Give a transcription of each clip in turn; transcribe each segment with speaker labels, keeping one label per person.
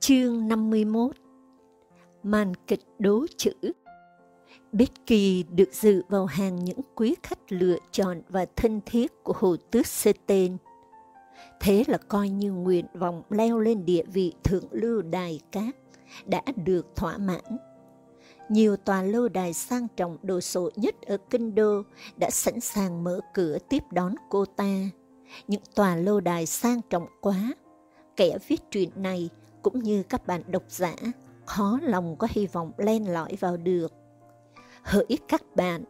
Speaker 1: Chương 51 Màn kịch đố chữ Becky được dự vào hàng những quý khách lựa chọn và thân thiết của Hồ Tước Sê Tên. Thế là coi như nguyện vọng leo lên địa vị thượng lưu đài cát đã được thỏa mãn. Nhiều tòa lâu đài sang trọng đồ sộ nhất ở Kinh Đô đã sẵn sàng mở cửa tiếp đón cô ta. Những tòa lâu đài sang trọng quá, kẻ viết truyện này cũng như các bạn độc giả khó lòng có hy vọng len lỏi vào được. Hỡi các bạn,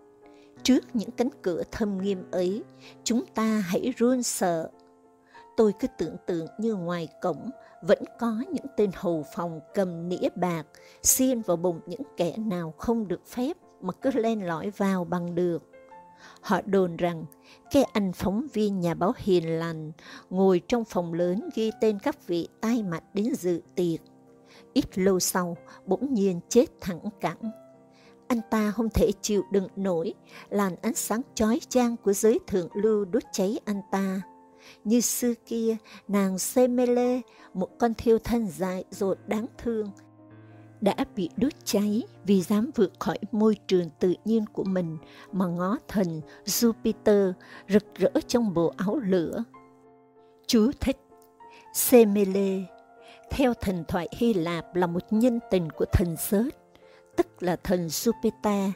Speaker 1: trước những cánh cửa thâm nghiêm ấy, chúng ta hãy run sợ. Tôi cứ tưởng tượng như ngoài cổng vẫn có những tên hầu phòng cầm nĩa bạc xiên vào bụng những kẻ nào không được phép mà cứ len lỏi vào bằng được. Họ đồn rằng cái anh phóng viên nhà báo hiền lành ngồi trong phòng lớn ghi tên các vị tai mặt đến dự tiệc. Ít lâu sau, bỗng nhiên chết thẳng cẳng. Anh ta không thể chịu đựng nổi làn ánh sáng chói chang của giới thượng lưu đốt cháy anh ta. Như xưa kia, nàng Semele, một con thiêu thân dại dột đáng thương, đã bị đốt cháy vì dám vượt khỏi môi trường tự nhiên của mình mà ngó thần Jupiter rực rỡ trong bộ áo lửa. Chú thích Semele theo thần thoại Hy Lạp là một nhân tình của thần Zeus, tức là thần Jupiter.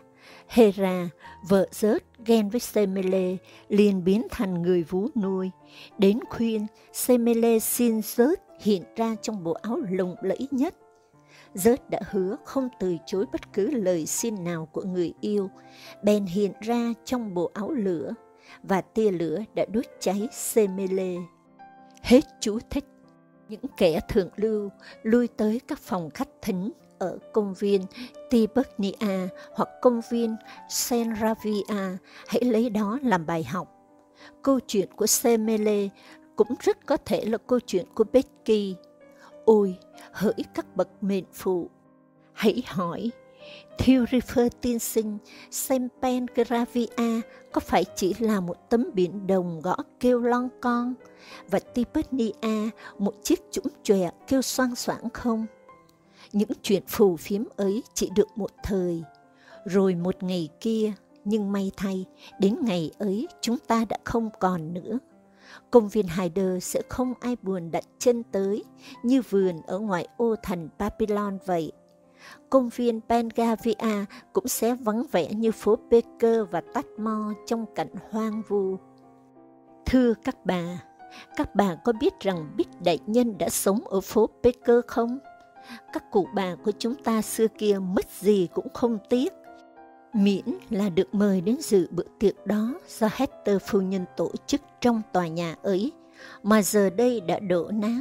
Speaker 1: Hera, vợ Zeus ghen với Semele, liền biến thành người vú nuôi. Đến khuyên, Semele xin Zeus hiện ra trong bộ áo lộng lẫy nhất Rớt đã hứa không từ chối bất cứ lời xin nào của người yêu, bèn hiện ra trong bộ áo lửa, và tia lửa đã đốt cháy Semele. Hết chú thích. Những kẻ thượng lưu lui tới các phòng khách thính ở công viên Tibernia hoặc công viên Senravia, hãy lấy đó làm bài học. Câu chuyện của Semele cũng rất có thể là câu chuyện của Becky, Ôi, hỡi các bậc mệnh phụ, hãy hỏi, Thurifer tiên sinh xem Gravia có phải chỉ là một tấm biển đồng gõ kêu lon con, và Tibernia một chiếc chũng chòe kêu xoang xoảng không? Những chuyện phù phiếm ấy chỉ được một thời, rồi một ngày kia, nhưng may thay, đến ngày ấy chúng ta đã không còn nữa. Công viên Hyder sẽ không ai buồn đặt chân tới như vườn ở ngoại ô thành Babylon vậy. Công viên Pengavia cũng sẽ vắng vẻ như phố Baker và Tatmore trong cảnh hoang vu. Thưa các bà, các bà có biết rằng Bích Đại Nhân đã sống ở phố Baker không? Các cụ bà của chúng ta xưa kia mất gì cũng không tiếc miễn là được mời đến dự bữa tiệc đó do Hector phu nhân tổ chức trong tòa nhà ấy, mà giờ đây đã đổ nát.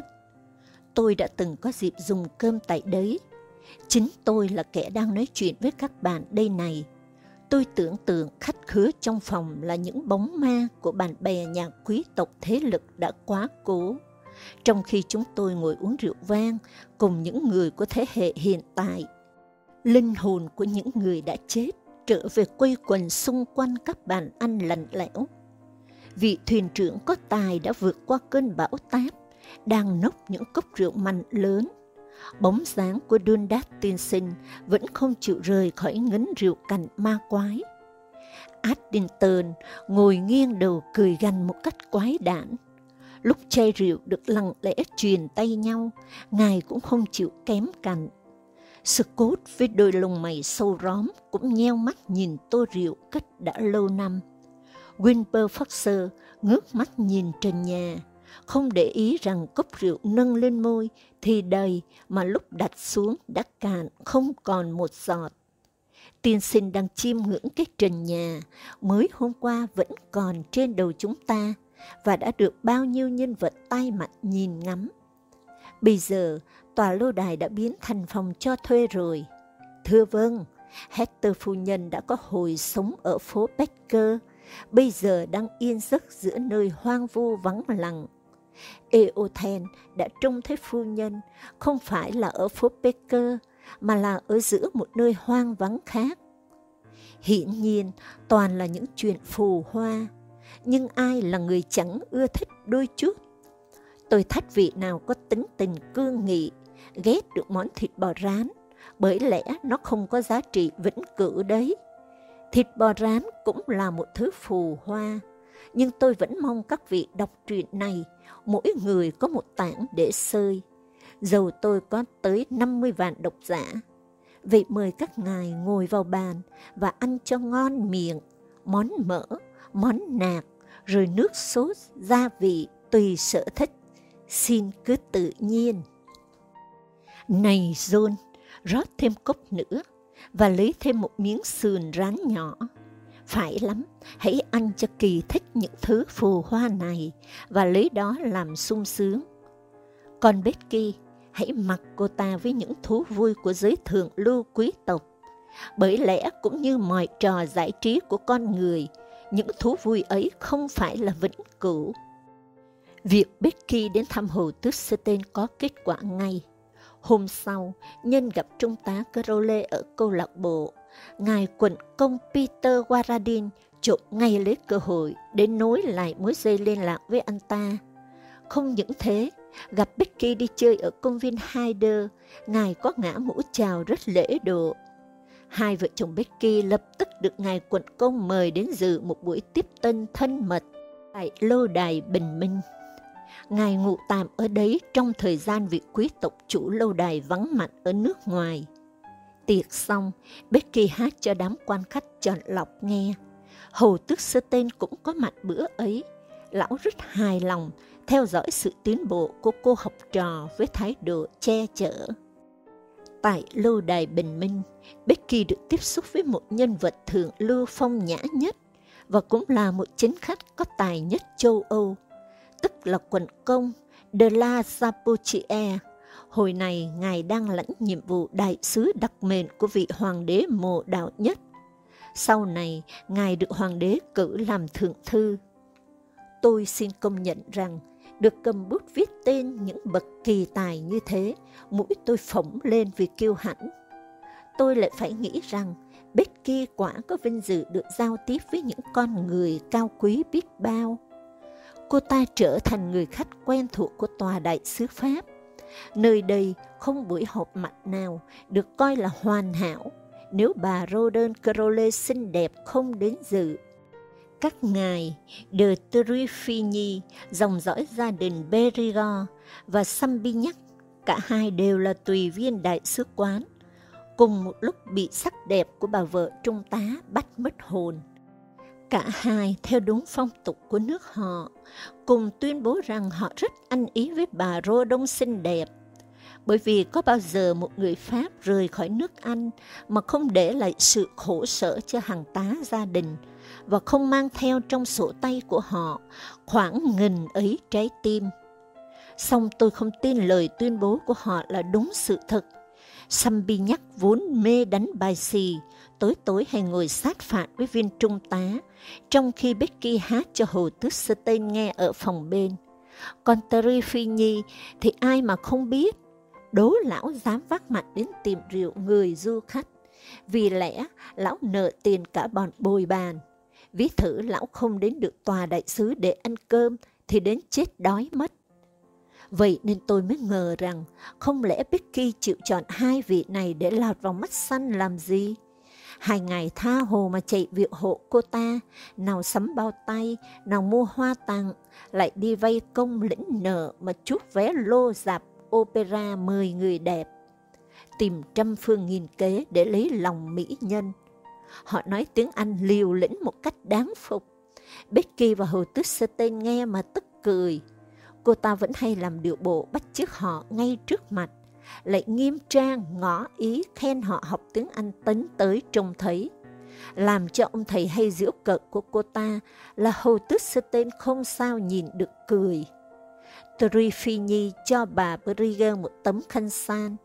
Speaker 1: Tôi đã từng có dịp dùng cơm tại đấy. Chính tôi là kẻ đang nói chuyện với các bạn đây này. Tôi tưởng tượng khách khứa trong phòng là những bóng ma của bạn bè nhà quý tộc thế lực đã quá cố. Trong khi chúng tôi ngồi uống rượu vang cùng những người của thế hệ hiện tại, linh hồn của những người đã chết trở về quây quần xung quanh các bàn ăn lạnh lẽo. Vị thuyền trưởng có tài đã vượt qua cơn bão táp, đang nốc những cốc rượu mạnh lớn. Bóng dáng của Dundas tiên sinh vẫn không chịu rời khỏi ngấn rượu cành ma quái. Addington ngồi nghiêng đầu cười gằn một cách quái đản. Lúc chai rượu được lặng lẽ truyền tay nhau, ngài cũng không chịu kém cạnh Scott với đôi lông mày sâu róm cũng nheo mắt nhìn tô rượu cách đã lâu năm. Winper Foxer ngước mắt nhìn trần nhà, không để ý rằng cốc rượu nâng lên môi thì đầy mà lúc đặt xuống đã cạn không còn một giọt. Tiên sinh đang chiêm ngưỡng cái trần nhà mới hôm qua vẫn còn trên đầu chúng ta và đã được bao nhiêu nhân vật tay mặt nhìn ngắm. Bây giờ tòa lâu đài đã biến thành phòng cho thuê rồi. Thưa vâng, Hector phu nhân đã có hồi sống ở phố Becker, bây giờ đang yên giấc giữa nơi hoang vu vắng lặng. Eothen đã trông thấy phu nhân, không phải là ở phố Becker, mà là ở giữa một nơi hoang vắng khác. Hiển nhiên, toàn là những chuyện phù hoa, nhưng ai là người chẳng ưa thích đôi chút. Tôi thách vị nào có tính tình cương nghị, ghét được món thịt bò rán, bởi lẽ nó không có giá trị vĩnh cửu đấy. Thịt bò rán cũng là một thứ phù hoa, nhưng tôi vẫn mong các vị đọc truyện này, mỗi người có một tảng để sơi. Dầu tôi có tới 50 vạn độc giả. Vậy mời các ngài ngồi vào bàn và ăn cho ngon miệng, món mỡ, món nạc, rồi nước sốt, gia vị tùy sở thích. Xin cứ tự nhiên. Này John, rót thêm cốc nữa và lấy thêm một miếng sườn rán nhỏ. Phải lắm, hãy ăn cho kỳ thích những thứ phù hoa này và lấy đó làm sung sướng. Còn Becky, hãy mặc cô ta với những thú vui của giới thượng lưu quý tộc. Bởi lẽ cũng như mọi trò giải trí của con người, những thú vui ấy không phải là vĩnh cửu. Việc Becky đến thăm hồ tước Tên có kết quả ngay. Hôm sau, nhân gặp Trung tá Crowley ở câu lạc bộ. Ngài quận công Peter Waradin chụp ngay lấy cơ hội để nối lại mối dây liên lạc với anh ta. Không những thế, gặp Becky đi chơi ở công viên Hyder, Ngài có ngã mũ chào rất lễ độ. Hai vợ chồng Becky lập tức được Ngài quận công mời đến dự một buổi tiếp tân thân mật tại lâu đài Bình Minh. Ngài ngụ tạm ở đấy trong thời gian vị quý tộc chủ lâu đài vắng mặt ở nước ngoài. Tiệc xong, Becky hát cho đám quan khách chọn lọc nghe. Hầu tước sơ tên cũng có mặt bữa ấy. Lão rất hài lòng, theo dõi sự tiến bộ của cô học trò với thái độ che chở. Tại lâu đài Bình Minh, Becky được tiếp xúc với một nhân vật thượng lưu phong nhã nhất và cũng là một chính khách có tài nhất châu Âu tức là quận công de la Zapochie. Hồi này, Ngài đang lãnh nhiệm vụ đại sứ đặc mệnh của vị hoàng đế mộ đạo nhất. Sau này, Ngài được hoàng đế cử làm thượng thư. Tôi xin công nhận rằng, được cầm bút viết tên những bậc kỳ tài như thế, mũi tôi phỏng lên vì kiêu hãnh. Tôi lại phải nghĩ rằng, Becky quả có vinh dự được giao tiếp với những con người cao quý biết bao cô ta trở thành người khách quen thuộc của tòa đại sứ Pháp. Nơi đây không buổi họp mặt nào được coi là hoàn hảo nếu bà Roden Crowley xinh đẹp không đến dự. Các ngài de Trifigny, dòng dõi gia đình Berigo và Sambignac, cả hai đều là tùy viên đại sứ quán, cùng một lúc bị sắc đẹp của bà vợ trung tá bắt mất hồn. Cả hai theo đúng phong tục của nước họ, cùng tuyên bố rằng họ rất ăn ý với bà Rô Đông xinh đẹp. Bởi vì có bao giờ một người Pháp rời khỏi nước Anh mà không để lại sự khổ sở cho hàng tá gia đình và không mang theo trong sổ tay của họ khoảng nghìn ấy trái tim. Song tôi không tin lời tuyên bố của họ là đúng sự thật. Sambi nhắc vốn mê đánh bài xì, tối tối hay ngồi sát phạt với viên trung tá, trong khi Becky hát cho Hồ Tước Tên nghe ở phòng bên. Còn Terry Phi Nhi thì ai mà không biết, đố lão dám vác mặt đến tìm rượu người du khách, vì lẽ lão nợ tiền cả bọn bồi bàn. Ví thử lão không đến được tòa đại sứ để ăn cơm thì đến chết đói mất. Vậy nên tôi mới ngờ rằng không lẽ Becky chịu chọn hai vị này để lọt vào mắt xanh làm gì? Hai ngày tha hồ mà chạy việc hộ cô ta, nào sắm bao tay, nào mua hoa tặng, lại đi vay công lĩnh nợ mà chút vé lô dạp opera mời người đẹp. Tìm trăm phương nghìn kế để lấy lòng mỹ nhân. Họ nói tiếng Anh liều lĩnh một cách đáng phục. Becky và Hồ Tước Sơ tên nghe mà tức cười. Cô ta vẫn hay làm điệu bộ bắt chước họ ngay trước mặt lại nghiêm trang ngỏ ý khen họ học tiếng Anh tấn tới trông thấy. Làm cho ông thầy hay giễu cợt của cô ta là Hồ tức Sơ Tên không sao nhìn được cười. Trifini cho bà Brigger một tấm khăn san,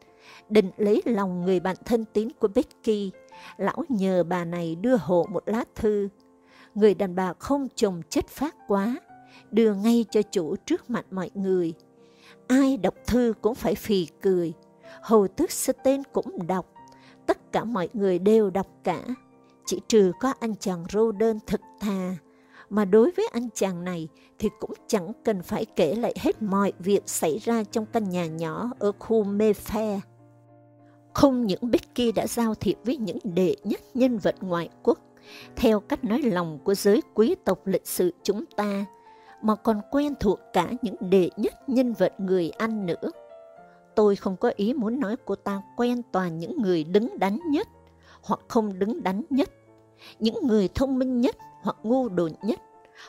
Speaker 1: định lấy lòng người bạn thân tín của Becky. Lão nhờ bà này đưa hộ một lá thư. Người đàn bà không chồng chất phát quá, đưa ngay cho chủ trước mặt mọi người ai đọc thư cũng phải phì cười. Hầu tước tên cũng đọc. Tất cả mọi người đều đọc cả. Chỉ trừ có anh chàng Roden thực thà. Mà đối với anh chàng này thì cũng chẳng cần phải kể lại hết mọi việc xảy ra trong căn nhà nhỏ ở khu Mê Phe. Không những Becky đã giao thiệp với những đệ nhất nhân vật ngoại quốc, theo cách nói lòng của giới quý tộc lịch sử chúng ta, mà còn quen thuộc cả những đệ nhất nhân vật người Anh nữa. Tôi không có ý muốn nói cô ta quen toàn những người đứng đắn nhất, hoặc không đứng đắn nhất, những người thông minh nhất hoặc ngu đồn nhất,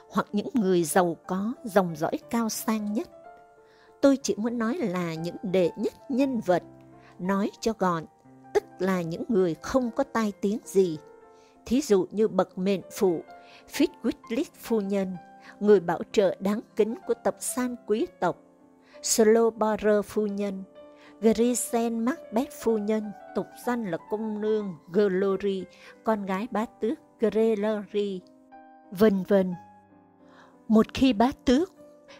Speaker 1: hoặc những người giàu có, dòng dõi cao sang nhất. Tôi chỉ muốn nói là những đệ nhất nhân vật, nói cho gọn, tức là những người không có tai tiếng gì. Thí dụ như bậc mệnh phụ, Fitzwillig phu nhân, người bảo trợ đáng kính của tập san quý tộc, Slowborough phu nhân, Grisen Macbeth phu nhân, tục danh là công nương Glory, con gái bá tước Grelory, vân vân. Một khi bá tước,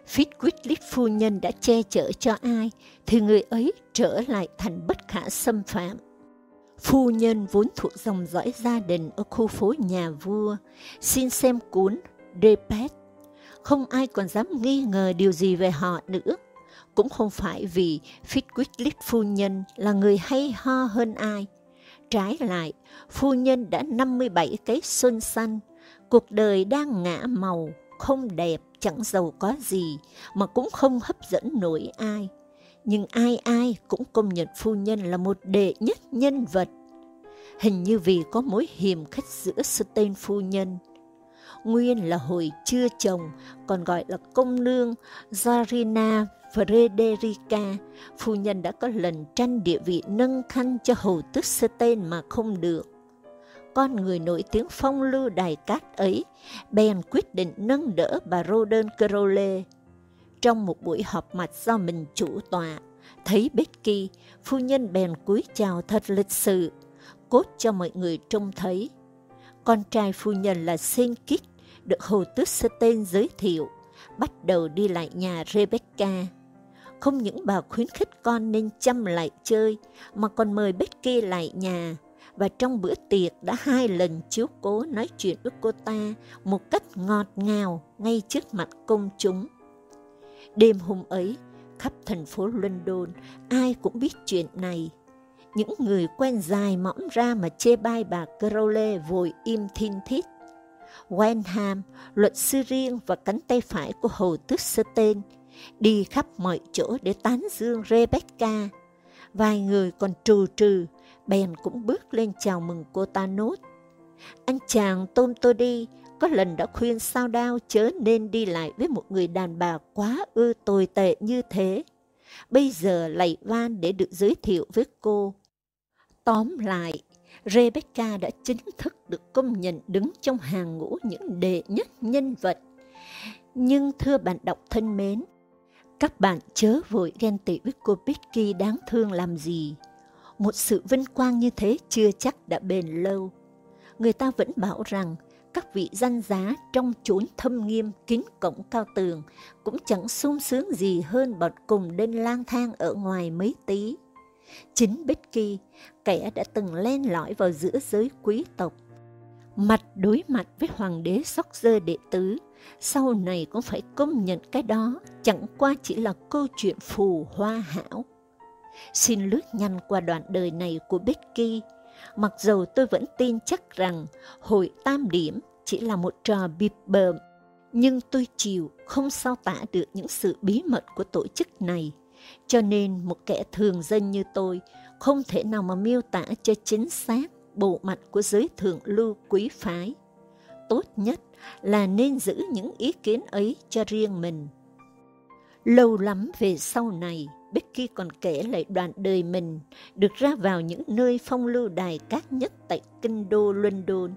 Speaker 1: Fitzwilliam phu nhân đã che chở cho ai, thì người ấy trở lại thành bất khả xâm phạm. Phu nhân vốn thuộc dòng dõi gia đình ở khu phố nhà vua, xin xem cuốn Repet. Không ai còn dám nghi ngờ điều gì về họ nữa. Cũng không phải vì Fitzwillig phu nhân là người hay ho hơn ai. Trái lại, phu nhân đã 57 cái xuân xanh, cuộc đời đang ngã màu, không đẹp, chẳng giàu có gì, mà cũng không hấp dẫn nổi ai. Nhưng ai ai cũng công nhận phu nhân là một đệ nhất nhân vật. Hình như vì có mối hiềm khích giữa Stein phu nhân. Nguyên là hồi chưa chồng, còn gọi là công nương Zarina Frederica, phu nhân đã có lần tranh địa vị nâng khăn cho hầu tước Stein mà không được con người nổi tiếng phong lưu đài cát ấy, bèn quyết định nâng đỡ bà Roden Crowley. Trong một buổi họp mặt do mình chủ tọa, thấy Becky, phu nhân bèn cúi chào thật lịch sự, cốt cho mọi người trông thấy. Con trai phu nhân là Saint Kit, được Hồ Tước Stein giới thiệu, bắt đầu đi lại nhà Rebecca. Không những bà khuyến khích con nên chăm lại chơi, mà còn mời Becky lại nhà, và trong bữa tiệc đã hai lần chiếu cố nói chuyện với cô ta một cách ngọt ngào ngay trước mặt công chúng. Đêm hôm ấy, khắp thành phố London, ai cũng biết chuyện này. Những người quen dài mõm ra mà chê bai bà Crowley vội im thiên thít. Wenham, luật sư riêng và cánh tay phải của Hồ Tước Stein, đi khắp mọi chỗ để tán dương Rebecca. Vài người còn trù trừ bèn cũng bước lên chào mừng cô ta nốt. Anh chàng tôm tôi đi, có lần đã khuyên sao đao chớ nên đi lại với một người đàn bà quá ư tồi tệ như thế. Bây giờ lạy van để được giới thiệu với cô. Tóm lại, Rebecca đã chính thức được công nhận đứng trong hàng ngũ những đệ nhất nhân vật. Nhưng thưa bạn đọc thân mến, các bạn chớ vội ghen tị với cô Becky đáng thương làm gì một sự vinh quang như thế chưa chắc đã bền lâu. Người ta vẫn bảo rằng các vị danh giá trong chốn thâm nghiêm kín cổng cao tường cũng chẳng sung sướng gì hơn bọn cùng đinh lang thang ở ngoài mấy tí. Chính Becky, kẻ đã từng len lỏi vào giữa giới quý tộc, mặt đối mặt với hoàng đế sóc dơ đệ tứ, sau này cũng phải công nhận cái đó chẳng qua chỉ là câu chuyện phù hoa hảo. Xin lướt nhanh qua đoạn đời này của Becky, mặc dầu tôi vẫn tin chắc rằng hội tam điểm chỉ là một trò bịp bợm, nhưng tôi chịu không sao tả được những sự bí mật của tổ chức này, cho nên một kẻ thường dân như tôi không thể nào mà miêu tả cho chính xác bộ mặt của giới thượng lưu quý phái. Tốt nhất là nên giữ những ý kiến ấy cho riêng mình. Lâu lắm về sau này, Becky còn kể lại đoạn đời mình được ra vào những nơi phong lưu đài cát nhất tại kinh đô London.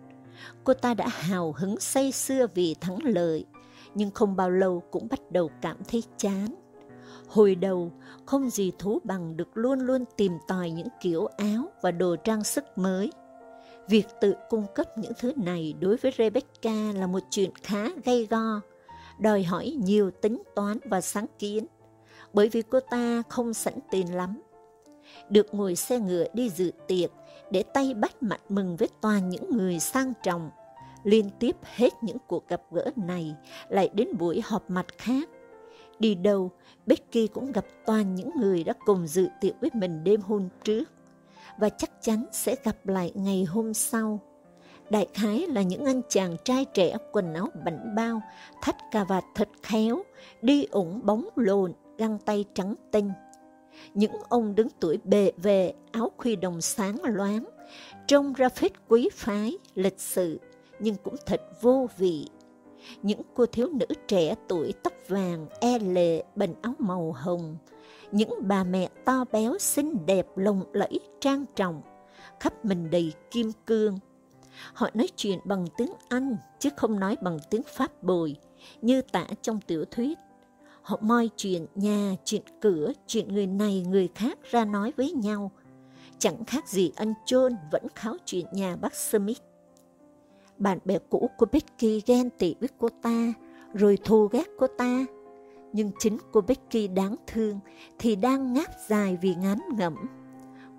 Speaker 1: Cô ta đã hào hứng say sưa vì thắng lợi, nhưng không bao lâu cũng bắt đầu cảm thấy chán. Hồi đầu, không gì thú bằng được luôn luôn tìm tòi những kiểu áo và đồ trang sức mới. Việc tự cung cấp những thứ này đối với Rebecca là một chuyện khá gay go, đòi hỏi nhiều tính toán và sáng kiến bởi vì cô ta không sẵn tiền lắm. Được ngồi xe ngựa đi dự tiệc để tay bắt mặt mừng với toàn những người sang trọng, Liên tiếp hết những cuộc gặp gỡ này lại đến buổi họp mặt khác. Đi đâu, Becky cũng gặp toàn những người đã cùng dự tiệc với mình đêm hôm trước và chắc chắn sẽ gặp lại ngày hôm sau. Đại khái là những anh chàng trai trẻ quần áo bảnh bao, thắt cà vạt thật khéo, đi ủng bóng lồn, găng tay trắng tinh. Những ông đứng tuổi bề về, áo khuy đồng sáng loáng, trông ra phết quý phái, lịch sự, nhưng cũng thật vô vị. Những cô thiếu nữ trẻ tuổi tóc vàng, e lệ, bình áo màu hồng, những bà mẹ to béo xinh đẹp lồng lẫy trang trọng, khắp mình đầy kim cương. Họ nói chuyện bằng tiếng Anh chứ không nói bằng tiếng Pháp bồi, như tả trong tiểu thuyết. Họ moi chuyện nhà, chuyện cửa, chuyện người này người khác ra nói với nhau. Chẳng khác gì anh John vẫn kháo chuyện nhà bác Smith. Bạn bè cũ của Becky ghen tị với cô ta, rồi thù ghét cô ta. Nhưng chính cô Becky đáng thương thì đang ngáp dài vì ngán ngẩm.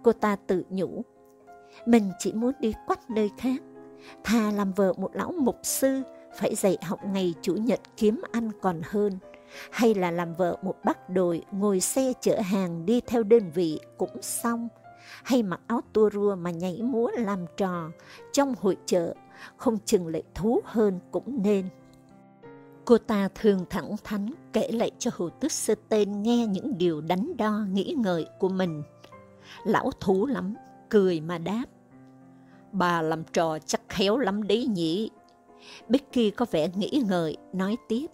Speaker 1: Cô ta tự nhủ, mình chỉ muốn đi quách nơi khác, thà làm vợ một lão mục sư phải dạy học ngày Chủ nhật kiếm ăn còn hơn, hay là làm vợ một bác đội ngồi xe chở hàng đi theo đơn vị cũng xong, hay mặc áo tua rua mà nhảy múa làm trò trong hội chợ, không chừng lại thú hơn cũng nên. Cô ta thường thẳng thắn kể lại cho Hồ Tước Sơ Tên nghe những điều đánh đo nghĩ ngợi của mình. Lão thú lắm, cười mà đáp. Bà làm trò chắc khéo lắm đấy nhỉ. Becky có vẻ nghĩ ngợi, nói tiếp.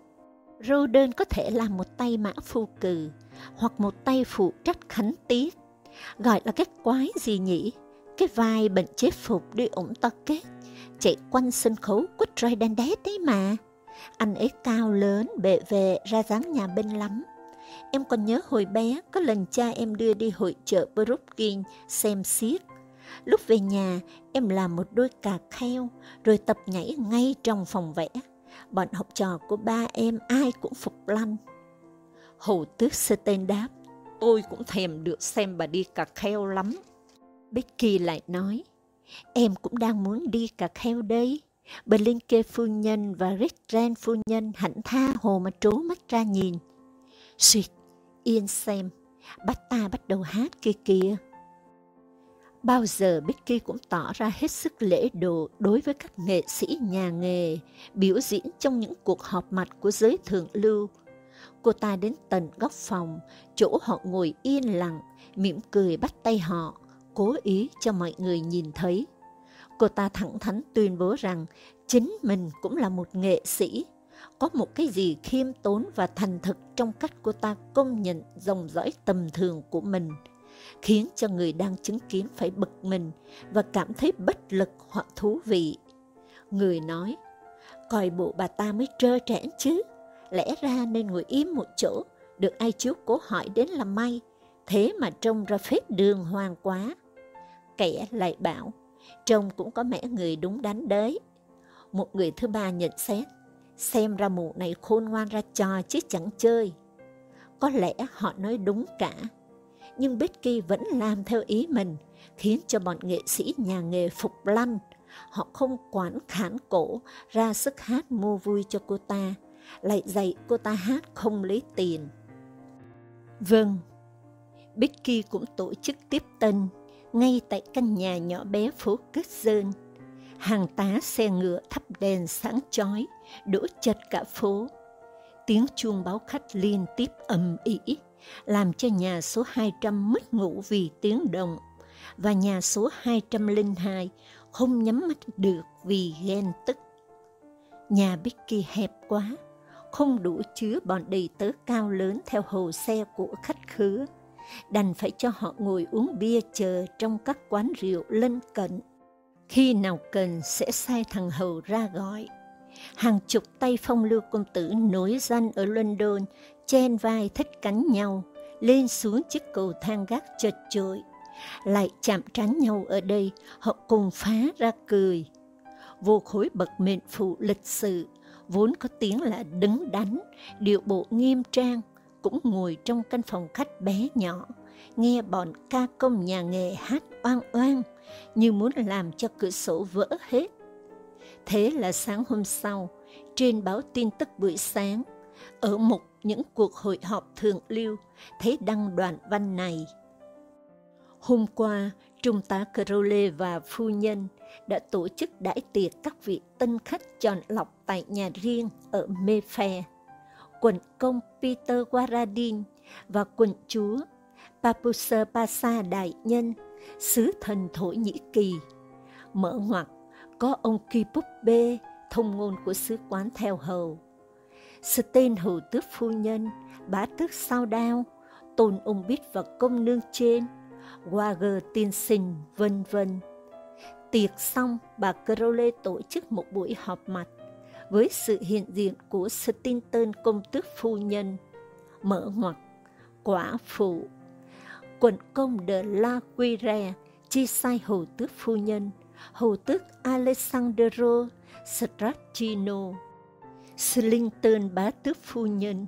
Speaker 1: Roden có thể làm một tay mã phu cừ, hoặc một tay phụ trách khánh tiết. Gọi là cái quái gì nhỉ? Cái vai bệnh chế phục đi ủng ta kết, chạy quanh sân khấu quýt roi đen đét đấy mà. Anh ấy cao lớn, bệ vệ, ra dáng nhà bên lắm. Em còn nhớ hồi bé, có lần cha em đưa đi hội chợ Brooklyn xem xiếc. Lúc về nhà, em làm một đôi cà kheo, rồi tập nhảy ngay trong phòng vẽ. Bọn học trò của ba em ai cũng phục lanh. Hồ tước sơ tên đáp, tôi cũng thèm được xem bà đi cà kheo lắm. Becky lại nói, em cũng đang muốn đi cà kheo đấy. Blinke phu nhân và Rickren phu nhân hạnh tha hồ mà trố mắt ra nhìn. Suyệt, yên xem, bắt ta bắt đầu hát kia kìa. Bao giờ Becky cũng tỏ ra hết sức lễ độ đối với các nghệ sĩ nhà nghề, biểu diễn trong những cuộc họp mặt của giới thượng lưu. Cô ta đến tận góc phòng, chỗ họ ngồi yên lặng, mỉm cười bắt tay họ, cố ý cho mọi người nhìn thấy. Cô ta thẳng thắn tuyên bố rằng chính mình cũng là một nghệ sĩ, có một cái gì khiêm tốn và thành thực trong cách cô ta công nhận dòng dõi tầm thường của mình, khiến cho người đang chứng kiến phải bực mình và cảm thấy bất lực hoặc thú vị. Người nói, coi bộ bà ta mới trơ trẽn chứ, lẽ ra nên ngồi im một chỗ, được ai chiếu cố hỏi đến là may, thế mà trông ra phết đường hoàng quá. Kẻ lại bảo, trông cũng có mẹ người đúng đắn đấy. Một người thứ ba nhận xét, xem ra mụ này khôn ngoan ra trò chứ chẳng chơi. Có lẽ họ nói đúng cả, nhưng Becky vẫn làm theo ý mình, khiến cho bọn nghệ sĩ nhà nghề phục lăn. Họ không quản khán cổ ra sức hát mua vui cho cô ta, lại dạy cô ta hát không lấy tiền. Vâng, Becky cũng tổ chức tiếp tân ngay tại căn nhà nhỏ bé phố Cất Dơn. Hàng tá xe ngựa thắp đèn sáng chói, đổ chật cả phố. Tiếng chuông báo khách liên tiếp ầm ĩ, làm cho nhà số 200 mất ngủ vì tiếng động, và nhà số 202 không nhắm mắt được vì ghen tức. Nhà Becky hẹp quá, không đủ chứa bọn đầy tớ cao lớn theo hồ xe của khách khứa đành phải cho họ ngồi uống bia chờ trong các quán rượu lân cận. Khi nào cần sẽ sai thằng hầu ra gọi. Hàng chục tay phong lưu công tử nổi danh ở London, chen vai thích cánh nhau, lên xuống chiếc cầu thang gác chật chội. Lại chạm trán nhau ở đây, họ cùng phá ra cười. Vô khối bậc mệnh phụ lịch sự, vốn có tiếng là đứng đắn, điệu bộ nghiêm trang, cũng ngồi trong căn phòng khách bé nhỏ, nghe bọn ca công nhà nghề hát oang oang, như muốn làm cho cửa sổ vỡ hết. Thế là sáng hôm sau, trên báo tin tức buổi sáng, ở một những cuộc hội họp thường lưu, thấy đăng đoạn văn này. Hôm qua, Trung tá Crowley và phu nhân đã tổ chức đãi tiệc các vị tân khách chọn lọc tại nhà riêng ở Mayfair. Quận công Peter Waradin và quận chúa Papusa Pasa Đại Nhân, sứ thần Thổ Nhĩ Kỳ. Mở ngoặc, có ông Kipupe, thông ngôn của sứ quán theo hầu. Stein hầu tước phu nhân, bá tước sao đao, tôn ông biết và công nương trên, Wager tiên sinh, vân vân. Tiệc xong, bà Crowley tổ chức một buổi họp mặt với sự hiện diện của Stinton công tước phu nhân, mở ngoặc, quả phụ, quận công de la Guire, chi sai hầu tước phu nhân, hầu tước Alessandro Stracchino, Slinton bá tước phu nhân,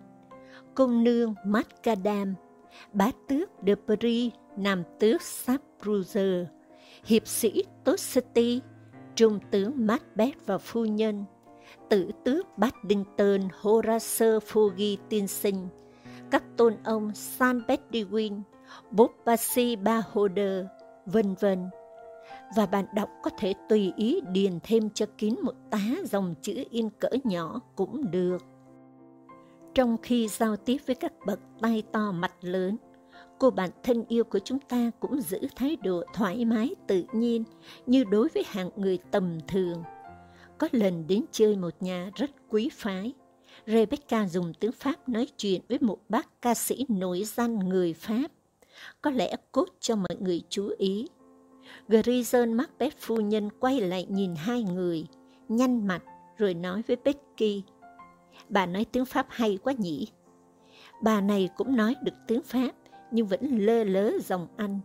Speaker 1: công nương Macadam, bá tước de Paris, nam tước Sapruzer, hiệp sĩ Tosetti, trung tướng Macbeth và phu nhân, tử tước Baddington Horace Foggy tiên sinh, các tôn ông San Bedwin, Bopasi Bahoder, vân vân. Và bạn đọc có thể tùy ý điền thêm cho kín một tá dòng chữ in cỡ nhỏ cũng được. Trong khi giao tiếp với các bậc tay to mặt lớn, cô bạn thân yêu của chúng ta cũng giữ thái độ thoải mái tự nhiên như đối với hạng người tầm thường. Có lần đến chơi một nhà rất quý phái, Rebecca dùng tiếng Pháp nói chuyện với một bác ca sĩ nổi danh người Pháp. Có lẽ cốt cho mọi người chú ý. Grison Macbeth phu nhân quay lại nhìn hai người, nhăn mặt rồi nói với Becky. Bà nói tiếng Pháp hay quá nhỉ? Bà này cũng nói được tiếng Pháp, nhưng vẫn lơ lớ dòng Anh.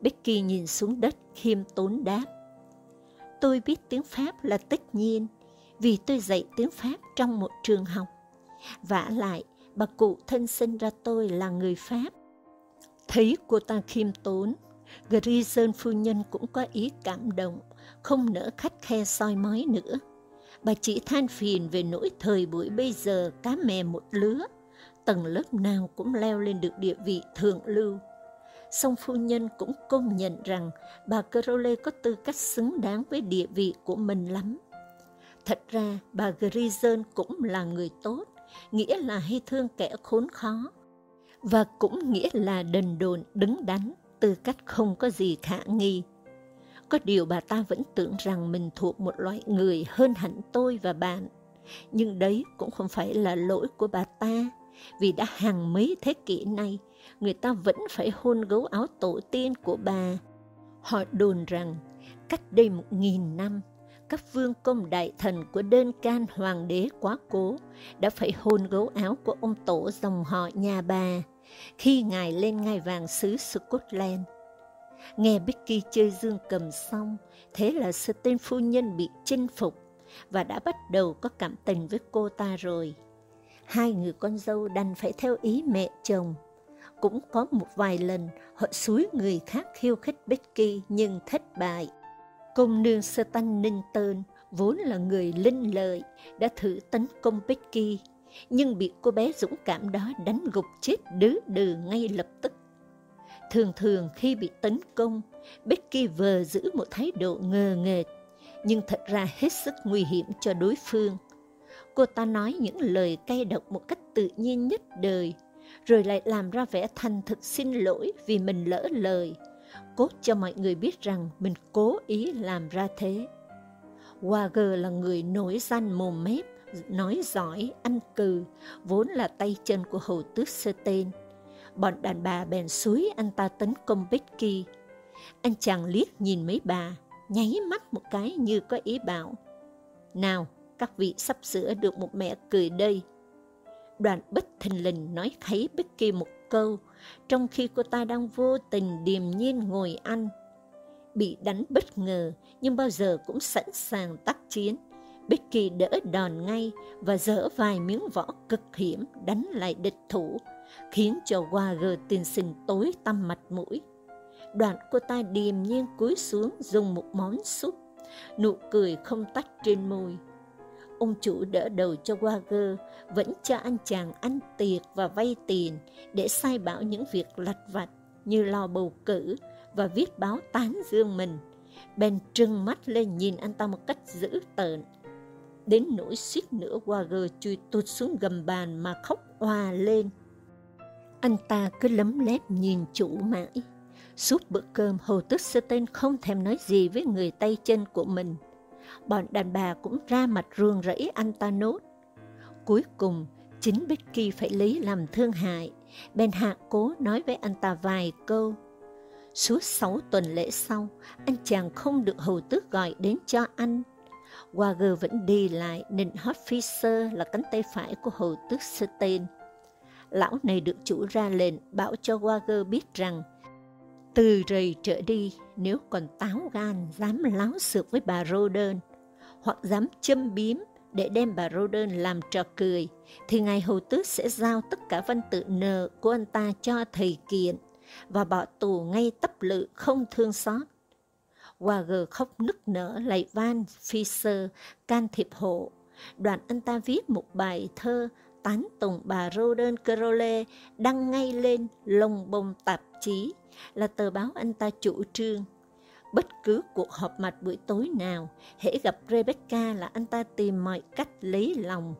Speaker 1: Becky nhìn xuống đất khiêm tốn đáp. Tôi biết tiếng Pháp là tất nhiên, vì tôi dạy tiếng Pháp trong một trường học. vả lại, bà cụ thân sinh ra tôi là người Pháp. Thấy cô ta khiêm tốn, Grison phu nhân cũng có ý cảm động, không nỡ khắt khe soi mói nữa. Bà chỉ than phiền về nỗi thời buổi bây giờ cá mè một lứa, tầng lớp nào cũng leo lên được địa vị thượng lưu. Song phu nhân cũng công nhận rằng bà Crowley có tư cách xứng đáng với địa vị của mình lắm. Thật ra, bà Grison cũng là người tốt, nghĩa là hay thương kẻ khốn khó, và cũng nghĩa là đần đồn đứng đắn, tư cách không có gì khả nghi. Có điều bà ta vẫn tưởng rằng mình thuộc một loại người hơn hẳn tôi và bạn, nhưng đấy cũng không phải là lỗi của bà ta, vì đã hàng mấy thế kỷ nay, người ta vẫn phải hôn gấu áo tổ tiên của bà. Họ đồn rằng, cách đây một nghìn năm, các vương công đại thần của đơn can hoàng đế quá cố đã phải hôn gấu áo của ông tổ dòng họ nhà bà khi ngài lên ngai vàng xứ Scotland. Nghe Becky chơi dương cầm xong, thế là tên phu nhân bị chinh phục và đã bắt đầu có cảm tình với cô ta rồi. Hai người con dâu đành phải theo ý mẹ chồng. Cũng có một vài lần họ xúi người khác khiêu khích Becky nhưng thất bại. Công nương sơ tên ninh vốn là người linh lợi, đã thử tấn công Becky, nhưng bị cô bé dũng cảm đó đánh gục chết đứ đừ ngay lập tức. Thường thường khi bị tấn công, Becky vờ giữ một thái độ ngờ nghệch, nhưng thật ra hết sức nguy hiểm cho đối phương. Cô ta nói những lời cay độc một cách tự nhiên nhất đời, rồi lại làm ra vẻ thành thực xin lỗi vì mình lỡ lời, cốt cho mọi người biết rằng mình cố ý làm ra thế. Wager là người nổi danh mồm mép, nói giỏi, ăn cừ, vốn là tay chân của hầu tước sơ tên. Bọn đàn bà bèn suối anh ta tấn công Becky. Anh chàng liếc nhìn mấy bà, nháy mắt một cái như có ý bảo. Nào, các vị sắp sửa được một mẹ cười đây. Đoàn bất thình lình nói kháy Becky một câu, trong khi cô ta đang vô tình điềm nhiên ngồi ăn. Bị đánh bất ngờ, nhưng bao giờ cũng sẵn sàng tác chiến. Becky đỡ đòn ngay và dỡ vài miếng võ cực hiểm đánh lại địch thủ, khiến cho hoa gờ tiền sinh tối tăm mặt mũi. Đoạn cô ta điềm nhiên cúi xuống dùng một món súp, nụ cười không tắt trên môi. Ông chủ đỡ đầu cho Wager, vẫn cho anh chàng ăn tiệc và vay tiền để sai bảo những việc lặt vặt như lo bầu cử và viết báo tán dương mình. Ben trừng mắt lên nhìn anh ta một cách dữ tợn. Đến nỗi suýt nữa Wager chui tụt xuống gầm bàn mà khóc oà lên. Anh ta cứ lấm lép nhìn chủ mãi. Suốt bữa cơm, Hồ Tức Sơ Tên không thèm nói gì với người tay chân của mình. Bọn đàn bà cũng ra mặt ruồng rẫy anh ta nốt. Cuối cùng, chính Becky phải lấy làm thương hại. Ben hạ cố nói với anh ta vài câu. Suốt sáu tuần lễ sau, anh chàng không được hầu tước gọi đến cho anh Wager vẫn đi lại nên Hotfisher là cánh tay phải của hầu tước Stein. Lão này được chủ ra lệnh bảo cho Wager biết rằng từ rầy trở đi, nếu còn táo gan dám láo xược với bà Roden, hoặc dám châm biếm để đem bà Roden làm trò cười, thì ngài hầu tước sẽ giao tất cả văn tự nợ của anh ta cho thầy kiện và bỏ tù ngay tấp lự không thương xót. Wager khóc nức nở lạy van Fisher can thiệp hộ. Đoạn anh ta viết một bài thơ tán tụng bà Roden Crowley đăng ngay lên lồng bông tạp chí là tờ báo anh ta chủ trương. Bất cứ cuộc họp mặt buổi tối nào, hễ gặp Rebecca là anh ta tìm mọi cách lấy lòng.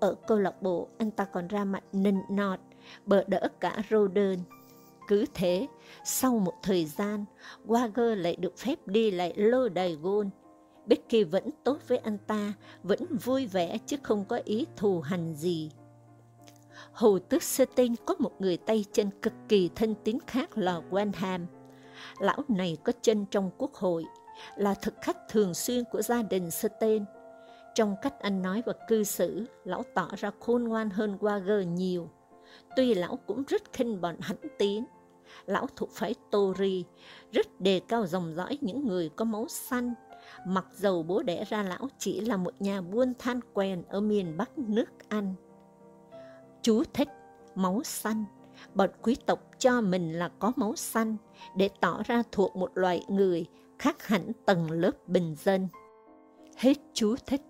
Speaker 1: Ở câu lạc bộ, anh ta còn ra mặt nịnh nọt, bờ đỡ cả Roden. Cứ thế, sau một thời gian, Wager lại được phép đi lại lô đài gôn. Becky vẫn tốt với anh ta, vẫn vui vẻ chứ không có ý thù hành gì. Hồ tước sơ tên có một người tay chân cực kỳ thân tín khác là Wenham. Lão này có chân trong quốc hội, là thực khách thường xuyên của gia đình sơ tên. Trong cách anh nói và cư xử, lão tỏ ra khôn ngoan hơn Wager nhiều. Tuy lão cũng rất khinh bọn hãnh tín, lão thuộc phái Tory, rất đề cao dòng dõi những người có máu xanh, mặc dầu bố đẻ ra lão chỉ là một nhà buôn than quèn ở miền Bắc nước Anh. Chú thích máu xanh, bọn quý tộc cho mình là có máu xanh để tỏ ra thuộc một loại người khác hẳn tầng lớp bình dân. Hết chú thích.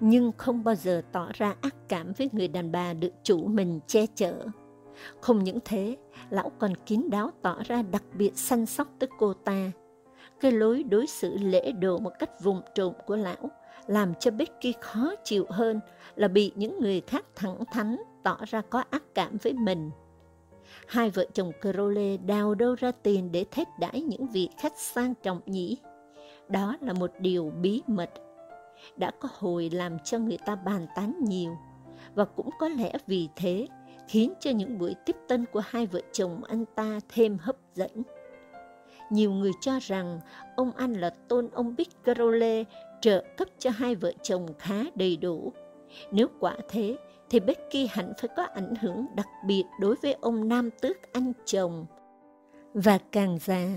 Speaker 1: Nhưng không bao giờ tỏ ra ác cảm với người đàn bà được chủ mình che chở. Không những thế, lão còn kín đáo tỏ ra đặc biệt săn sóc tới cô ta. Cái lối đối xử lễ độ một cách vùng trộm của lão làm cho Becky khó chịu hơn là bị những người khác thẳng thắn tỏ ra có ác cảm với mình. Hai vợ chồng Crowley đào đâu ra tiền để thết đãi những vị khách sang trọng nhỉ? Đó là một điều bí mật. Đã có hồi làm cho người ta bàn tán nhiều, và cũng có lẽ vì thế khiến cho những buổi tiếp tân của hai vợ chồng anh ta thêm hấp dẫn. Nhiều người cho rằng ông anh là tôn ông Bích Carole trợ cấp cho hai vợ chồng khá đầy đủ. Nếu quả thế, thì Becky hẳn phải có ảnh hưởng đặc biệt đối với ông nam tước anh chồng. Và càng già,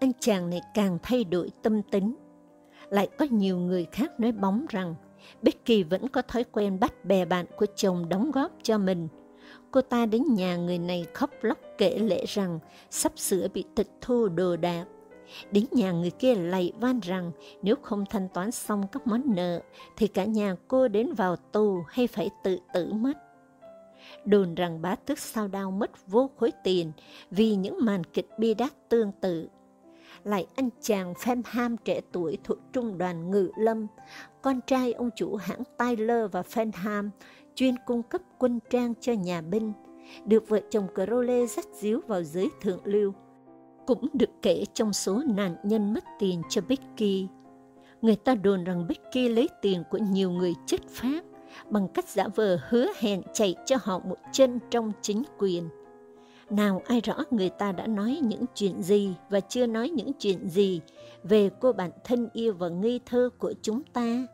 Speaker 1: anh chàng này càng thay đổi tâm tính. Lại có nhiều người khác nói bóng rằng Becky vẫn có thói quen bắt bè bạn của chồng đóng góp cho mình. Cô ta đến nhà người này khóc lóc kể lệ rằng sắp sửa bị tịch thu đồ đạc Đến nhà người kia lạy van rằng nếu không thanh toán xong các món nợ thì cả nhà cô đến vào tù hay phải tự tử mất. Đồn rằng bá tước sao đau mất vô khối tiền vì những màn kịch bi đát tương tự. Lại anh chàng Ham trẻ tuổi thuộc trung đoàn ngự lâm, con trai ông chủ hãng Tyler và Ham chuyên cung cấp quân trang cho nhà binh, được vợ chồng Crowley dắt díu vào giới thượng lưu cũng được kể trong số nạn nhân mất tiền cho Becky. Người ta đồn rằng Becky lấy tiền của nhiều người chết pháp bằng cách giả vờ hứa hẹn chạy cho họ một chân trong chính quyền. Nào ai rõ người ta đã nói những chuyện gì và chưa nói những chuyện gì về cô bạn thân yêu và ngây thơ của chúng ta?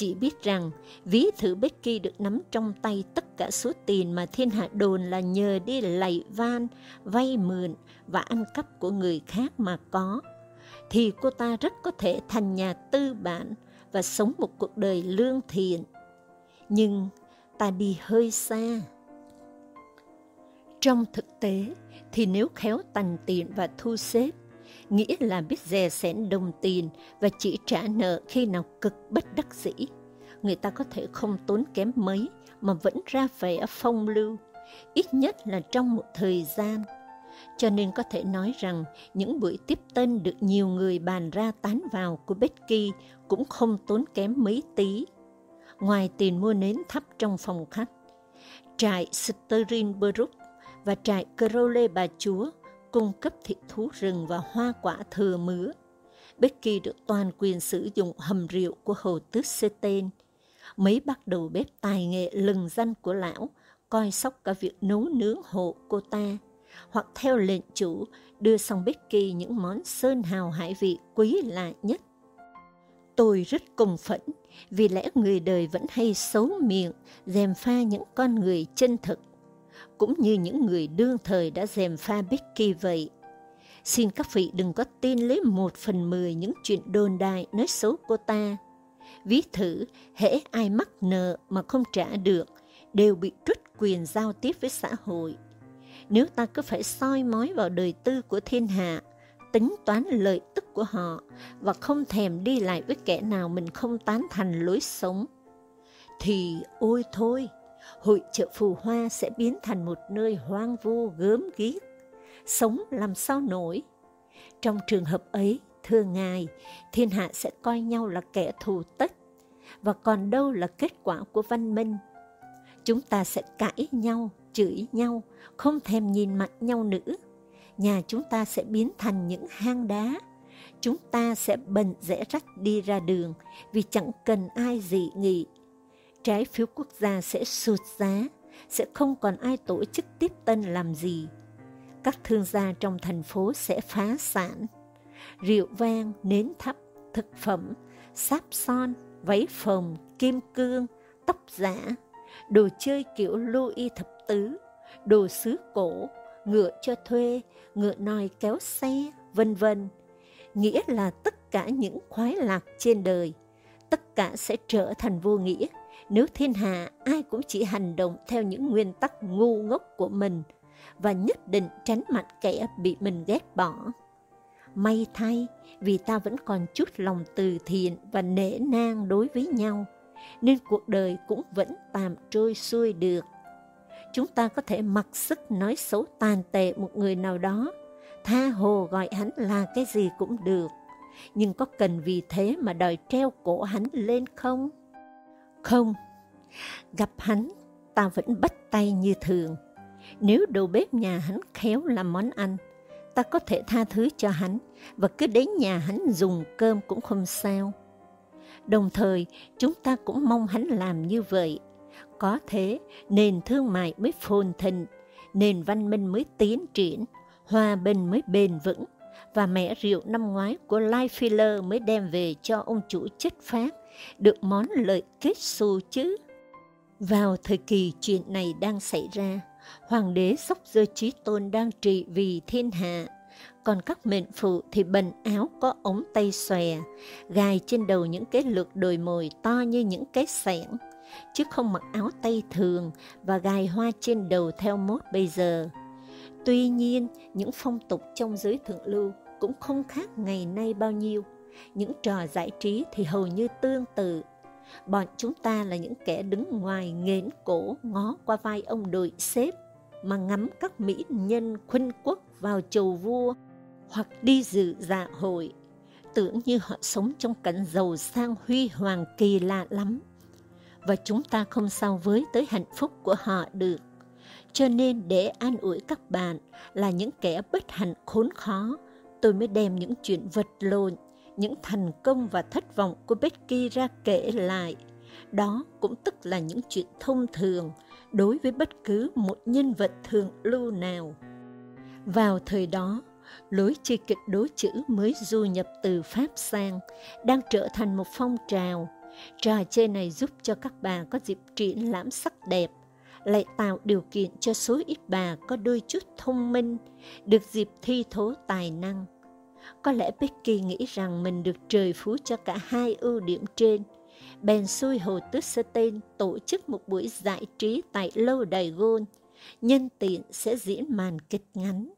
Speaker 1: Chỉ biết rằng ví thử Becky được nắm trong tay tất cả số tiền mà thiên hạ đồn là nhờ đi lạy van, vay mượn và ăn cắp của người khác mà có, thì cô ta rất có thể thành nhà tư bản và sống một cuộc đời lương thiện. Nhưng ta đi hơi xa. Trong thực tế thì nếu khéo tành tiện và thu xếp, nghĩa là biết dè xén đồng tiền và chỉ trả nợ khi nào cực bất đắc dĩ. Người ta có thể không tốn kém mấy mà vẫn ra vẻ phong lưu, ít nhất là trong một thời gian. Cho nên có thể nói rằng những buổi tiếp tân được nhiều người bàn ra tán vào của Becky cũng không tốn kém mấy tí. Ngoài tiền mua nến thắp trong phòng khách, trại Sterinbrook và trại Crowley Bà Chúa cung cấp thịt thú rừng và hoa quả thừa mứa. Becky được toàn quyền sử dụng hầm rượu của hồ tước Seten. Mấy bắt đầu bếp tài nghệ lừng danh của lão, coi sóc cả việc nấu nướng hộ cô ta, hoặc theo lệnh chủ đưa xong Becky những món sơn hào hải vị quý lạ nhất. Tôi rất công phẫn vì lẽ người đời vẫn hay xấu miệng, dèm pha những con người chân thực cũng như những người đương thời đã dèm pha Becky vậy. Xin các vị đừng có tin lấy một phần mười những chuyện đồn đại nói xấu cô ta. Ví thử, hễ ai mắc nợ mà không trả được, đều bị trút quyền giao tiếp với xã hội. Nếu ta cứ phải soi mói vào đời tư của thiên hạ, tính toán lợi tức của họ và không thèm đi lại với kẻ nào mình không tán thành lối sống, thì ôi thôi, hội chợ phù hoa sẽ biến thành một nơi hoang vu gớm ghiếc, sống làm sao nổi. Trong trường hợp ấy, thưa Ngài, thiên hạ sẽ coi nhau là kẻ thù tất, và còn đâu là kết quả của văn minh. Chúng ta sẽ cãi nhau, chửi nhau, không thèm nhìn mặt nhau nữa. Nhà chúng ta sẽ biến thành những hang đá. Chúng ta sẽ bần rẽ rách đi ra đường vì chẳng cần ai dị nghị trái phiếu quốc gia sẽ sụt giá, sẽ không còn ai tổ chức tiếp tân làm gì. Các thương gia trong thành phố sẽ phá sản. Rượu vang, nến thắp, thực phẩm, sáp son, váy phồng, kim cương, tóc giả, đồ chơi kiểu Louis thập tứ, đồ sứ cổ, ngựa cho thuê, ngựa nòi kéo xe, vân vân. Nghĩa là tất cả những khoái lạc trên đời, tất cả sẽ trở thành vô nghĩa nếu thiên hạ ai cũng chỉ hành động theo những nguyên tắc ngu ngốc của mình và nhất định tránh mặt kẻ bị mình ghét bỏ. May thay vì ta vẫn còn chút lòng từ thiện và nể nang đối với nhau, nên cuộc đời cũng vẫn tạm trôi xuôi được. Chúng ta có thể mặc sức nói xấu tàn tệ một người nào đó, tha hồ gọi hắn là cái gì cũng được, nhưng có cần vì thế mà đòi treo cổ hắn lên không? Không, gặp hắn, ta vẫn bắt tay như thường. Nếu đầu bếp nhà hắn khéo làm món ăn, ta có thể tha thứ cho hắn và cứ đến nhà hắn dùng cơm cũng không sao. Đồng thời, chúng ta cũng mong hắn làm như vậy. Có thế, nền thương mại mới phồn thịnh, nền văn minh mới tiến triển, hòa bình mới bền vững, và mẻ rượu năm ngoái của Lai Filler mới đem về cho ông chủ chất Pháp được món lợi kết xu chứ. Vào thời kỳ chuyện này đang xảy ra, hoàng đế sóc dơ trí tôn đang trị vì thiên hạ, còn các mệnh phụ thì bần áo có ống tay xòe, gài trên đầu những cái lược đồi mồi to như những cái sẻng, chứ không mặc áo tay thường và gài hoa trên đầu theo mốt bây giờ. Tuy nhiên, những phong tục trong giới thượng lưu cũng không khác ngày nay bao nhiêu. Những trò giải trí thì hầu như tương tự. Bọn chúng ta là những kẻ đứng ngoài nghến cổ ngó qua vai ông đội xếp mà ngắm các mỹ nhân khuynh quốc vào chầu vua hoặc đi dự dạ hội, tưởng như họ sống trong cảnh giàu sang huy hoàng kỳ lạ lắm. Và chúng ta không sao với tới hạnh phúc của họ được. Cho nên để an ủi các bạn là những kẻ bất hạnh khốn khó, tôi mới đem những chuyện vật lộn, những thành công và thất vọng của Becky ra kể lại. Đó cũng tức là những chuyện thông thường đối với bất cứ một nhân vật thường lưu nào. Vào thời đó, lối chơi kịch đối chữ mới du nhập từ Pháp sang, đang trở thành một phong trào. Trò chơi này giúp cho các bà có dịp triển lãm sắc đẹp, lại tạo điều kiện cho số ít bà có đôi chút thông minh, được dịp thi thố tài năng. Có lẽ Becky nghĩ rằng mình được trời phú cho cả hai ưu điểm trên. Bèn xui Hồ Tước Sơ Tên tổ chức một buổi giải trí tại lâu đài gôn, nhân tiện sẽ diễn màn kịch ngắn.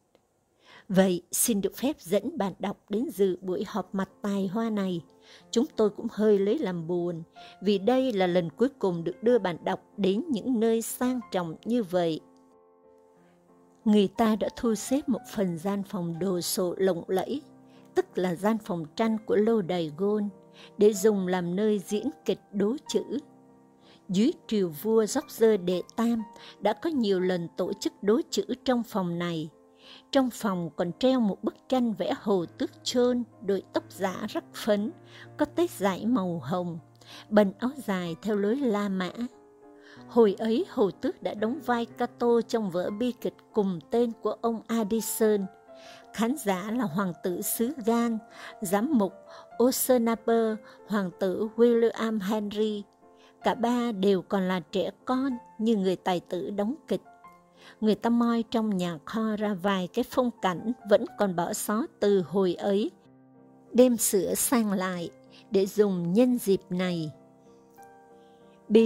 Speaker 1: Vậy xin được phép dẫn bạn đọc đến dự buổi họp mặt tài hoa này. Chúng tôi cũng hơi lấy làm buồn, vì đây là lần cuối cùng được đưa bạn đọc đến những nơi sang trọng như vậy. Người ta đã thu xếp một phần gian phòng đồ sộ lộng lẫy, tức là gian phòng tranh của lâu đài gôn, để dùng làm nơi diễn kịch đố chữ. Dưới triều vua Dốc Dơ Đệ Tam đã có nhiều lần tổ chức đố chữ trong phòng này, trong phòng còn treo một bức tranh vẽ hồ tước trơn, đội tóc giả rắc phấn, có tết dải màu hồng, bần áo dài theo lối La Mã. Hồi ấy Hồ Tước đã đóng vai Cato trong vở bi kịch cùng tên của ông Addison. Khán giả là hoàng tử xứ Gan, giám mục Osenaper, hoàng tử William Henry. Cả ba đều còn là trẻ con như người tài tử đóng kịch người ta moi trong nhà kho ra vài cái phong cảnh vẫn còn bỏ sót từ hồi ấy, đem sửa sang lại để dùng nhân dịp này. B.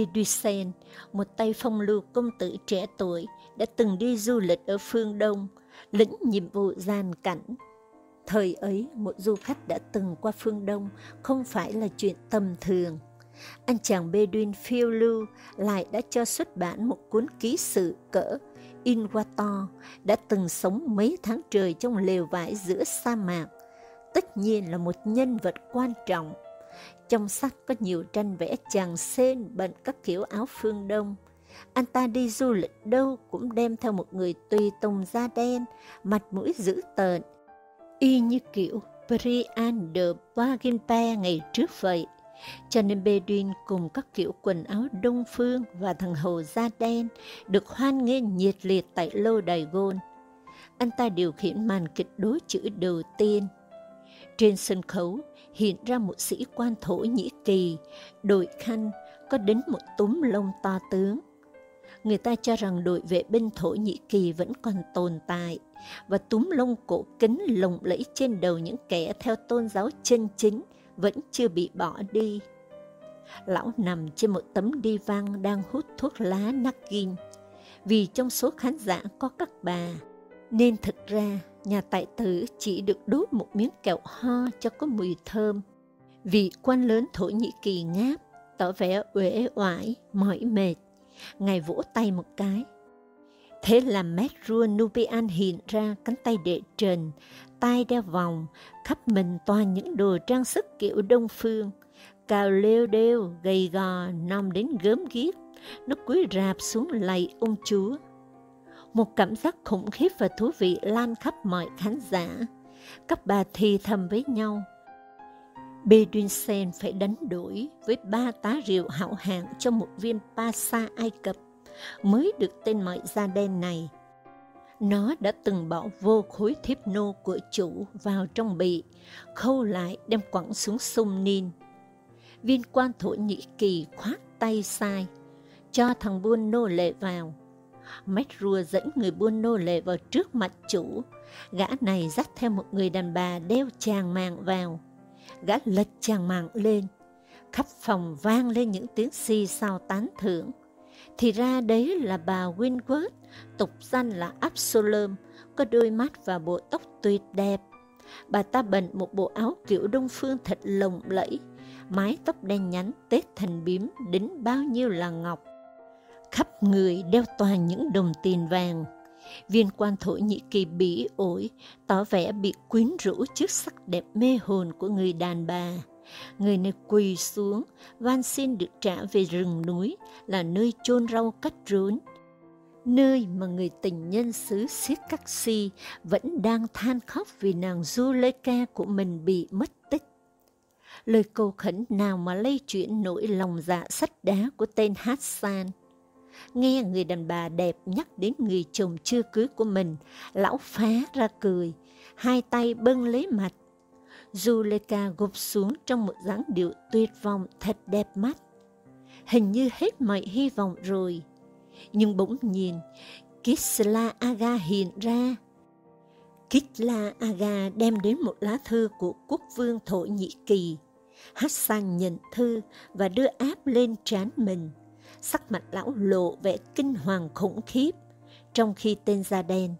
Speaker 1: Một tay phong lưu công tử trẻ tuổi, đã từng đi du lịch ở phương Đông, lĩnh nhiệm vụ gian cảnh. Thời ấy, một du khách đã từng qua phương Đông không phải là chuyện tầm thường. Anh chàng Bedouin phiêu lưu lại đã cho xuất bản một cuốn ký sự cỡ Inwato đã từng sống mấy tháng trời trong lều vải giữa sa mạc, tất nhiên là một nhân vật quan trọng. Trong sách có nhiều tranh vẽ chàng sen bận các kiểu áo phương Đông. Anh ta đi du lịch đâu cũng đem theo một người tùy tùng da đen, mặt mũi dữ tợn, y như kiểu Brian de Wagenpa ngày trước vậy. Cho nên Bedouin cùng các kiểu quần áo đông phương và thằng hầu da đen được hoan nghênh nhiệt liệt tại lô đài gôn. Anh ta điều khiển màn kịch đối chữ đầu tiên. Trên sân khấu hiện ra một sĩ quan thổ Nhĩ Kỳ, đội khăn, có đến một túm lông to tướng. Người ta cho rằng đội vệ binh Thổ Nhĩ Kỳ vẫn còn tồn tại, và túm lông cổ kính lồng lẫy trên đầu những kẻ theo tôn giáo chân chính vẫn chưa bị bỏ đi. Lão nằm trên một tấm đi văn đang hút thuốc lá Nagin. Vì trong số khán giả có các bà, nên thực ra nhà tài tử chỉ được đốt một miếng kẹo ho cho có mùi thơm. Vị quan lớn Thổ Nhĩ Kỳ ngáp, tỏ vẻ uể oải, mỏi mệt. Ngài vỗ tay một cái. Thế là Medrua Nubian hiện ra cánh tay đệ trần, tay đeo vòng, khắp mình toàn những đồ trang sức kiểu đông phương, cào lêu đêu, gầy gò, nom đến gớm ghiếc, nó cúi rạp xuống lạy ông chúa. Một cảm giác khủng khiếp và thú vị lan khắp mọi khán giả. Các bà thì thầm với nhau. Bedouin Sen phải đánh đổi với ba tá rượu hảo hạng cho một viên Pasa Ai Cập mới được tên mọi da đen này. Nó đã từng bỏ vô khối thiếp nô của chủ vào trong bị, khâu lại đem quẳng xuống sông Nin. Viên quan Thổ Nhĩ Kỳ khoát tay sai, cho thằng buôn nô lệ vào. Mách rùa dẫn người buôn nô lệ vào trước mặt chủ, gã này dắt theo một người đàn bà đeo chàng màng vào. Gã lật chàng mạng lên, khắp phòng vang lên những tiếng xì xào tán thưởng. Thì ra đấy là bà Winworth, tục danh là Absalom, có đôi mắt và bộ tóc tuyệt đẹp. Bà ta bận một bộ áo kiểu đông phương thật lồng lẫy, mái tóc đen nhánh tết thành bím đến bao nhiêu là ngọc. Khắp người đeo toàn những đồng tiền vàng. Viên quan Thổ Nhĩ Kỳ bỉ ổi, tỏ vẻ bị quyến rũ trước sắc đẹp mê hồn của người đàn bà. Người này quỳ xuống, van xin được trả về rừng núi, là nơi chôn rau cắt rốn. Nơi mà người tình nhân xứ Siết Cắc Si vẫn đang than khóc vì nàng Zuleika của mình bị mất tích. Lời cầu khẩn nào mà lây chuyển nỗi lòng dạ sắt đá của tên Hassan. Nghe người đàn bà đẹp nhắc đến người chồng chưa cưới của mình, lão phá ra cười, hai tay bưng lấy mặt, Zuleika gục xuống trong một dáng điệu tuyệt vọng thật đẹp mắt. Hình như hết mọi hy vọng rồi. Nhưng bỗng nhìn, Kisla Aga hiện ra. Kisla Aga đem đến một lá thư của quốc vương Thổ Nhĩ Kỳ. Hassan nhận thư và đưa áp lên trán mình. Sắc mặt lão lộ vẻ kinh hoàng khủng khiếp, trong khi tên da đen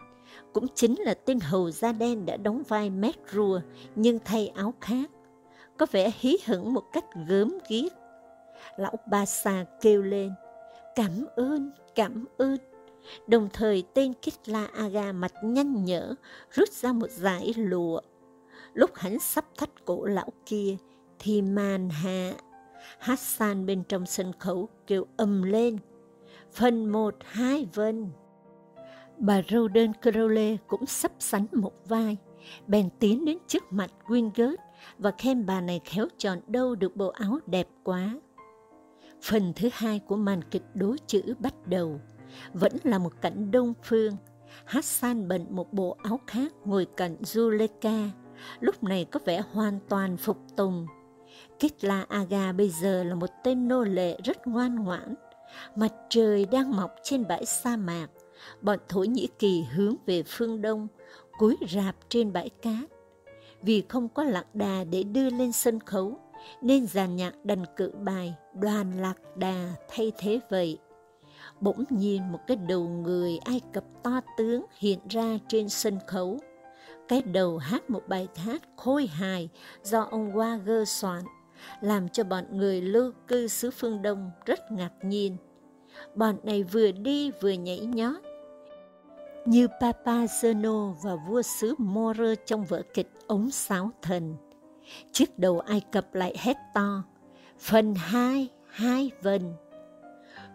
Speaker 1: cũng chính là tên hầu da đen đã đóng vai mét rùa nhưng thay áo khác, có vẻ hí hửng một cách gớm ghiếc. Lão Ba Sa kêu lên, cảm ơn, cảm ơn. Đồng thời tên Kitla Aga mặt nhanh nhở rút ra một dải lụa. Lúc hắn sắp thắt cổ lão kia, thì màn hạ. Hassan bên trong sân khấu kêu ầm lên. Phần một hai vân. Bà Roden Crowley cũng sắp sắn một vai, bèn tiến đến trước mặt Wingert và khen bà này khéo chọn đâu được bộ áo đẹp quá. Phần thứ hai của màn kịch đối chữ bắt đầu, vẫn là một cảnh đông phương. Hassan bận một bộ áo khác ngồi cạnh Zuleka, lúc này có vẻ hoàn toàn phục tùng. Kitla Aga bây giờ là một tên nô lệ rất ngoan ngoãn. Mặt trời đang mọc trên bãi sa mạc, bọn Thổ Nhĩ Kỳ hướng về phương đông, cúi rạp trên bãi cát. Vì không có lạc đà để đưa lên sân khấu, nên giàn nhạc đành cự bài đoàn lạc đà thay thế vậy. Bỗng nhiên một cái đầu người Ai Cập to tướng hiện ra trên sân khấu. Cái đầu hát một bài hát khôi hài do ông Wager soạn, làm cho bọn người lưu cư xứ phương Đông rất ngạc nhiên. Bọn này vừa đi vừa nhảy nhót, như Papa Zeno và vua xứ Morer trong vở kịch Ống Sáo Thần. Chiếc đầu Ai Cập lại hét to, phần hai, hai vần.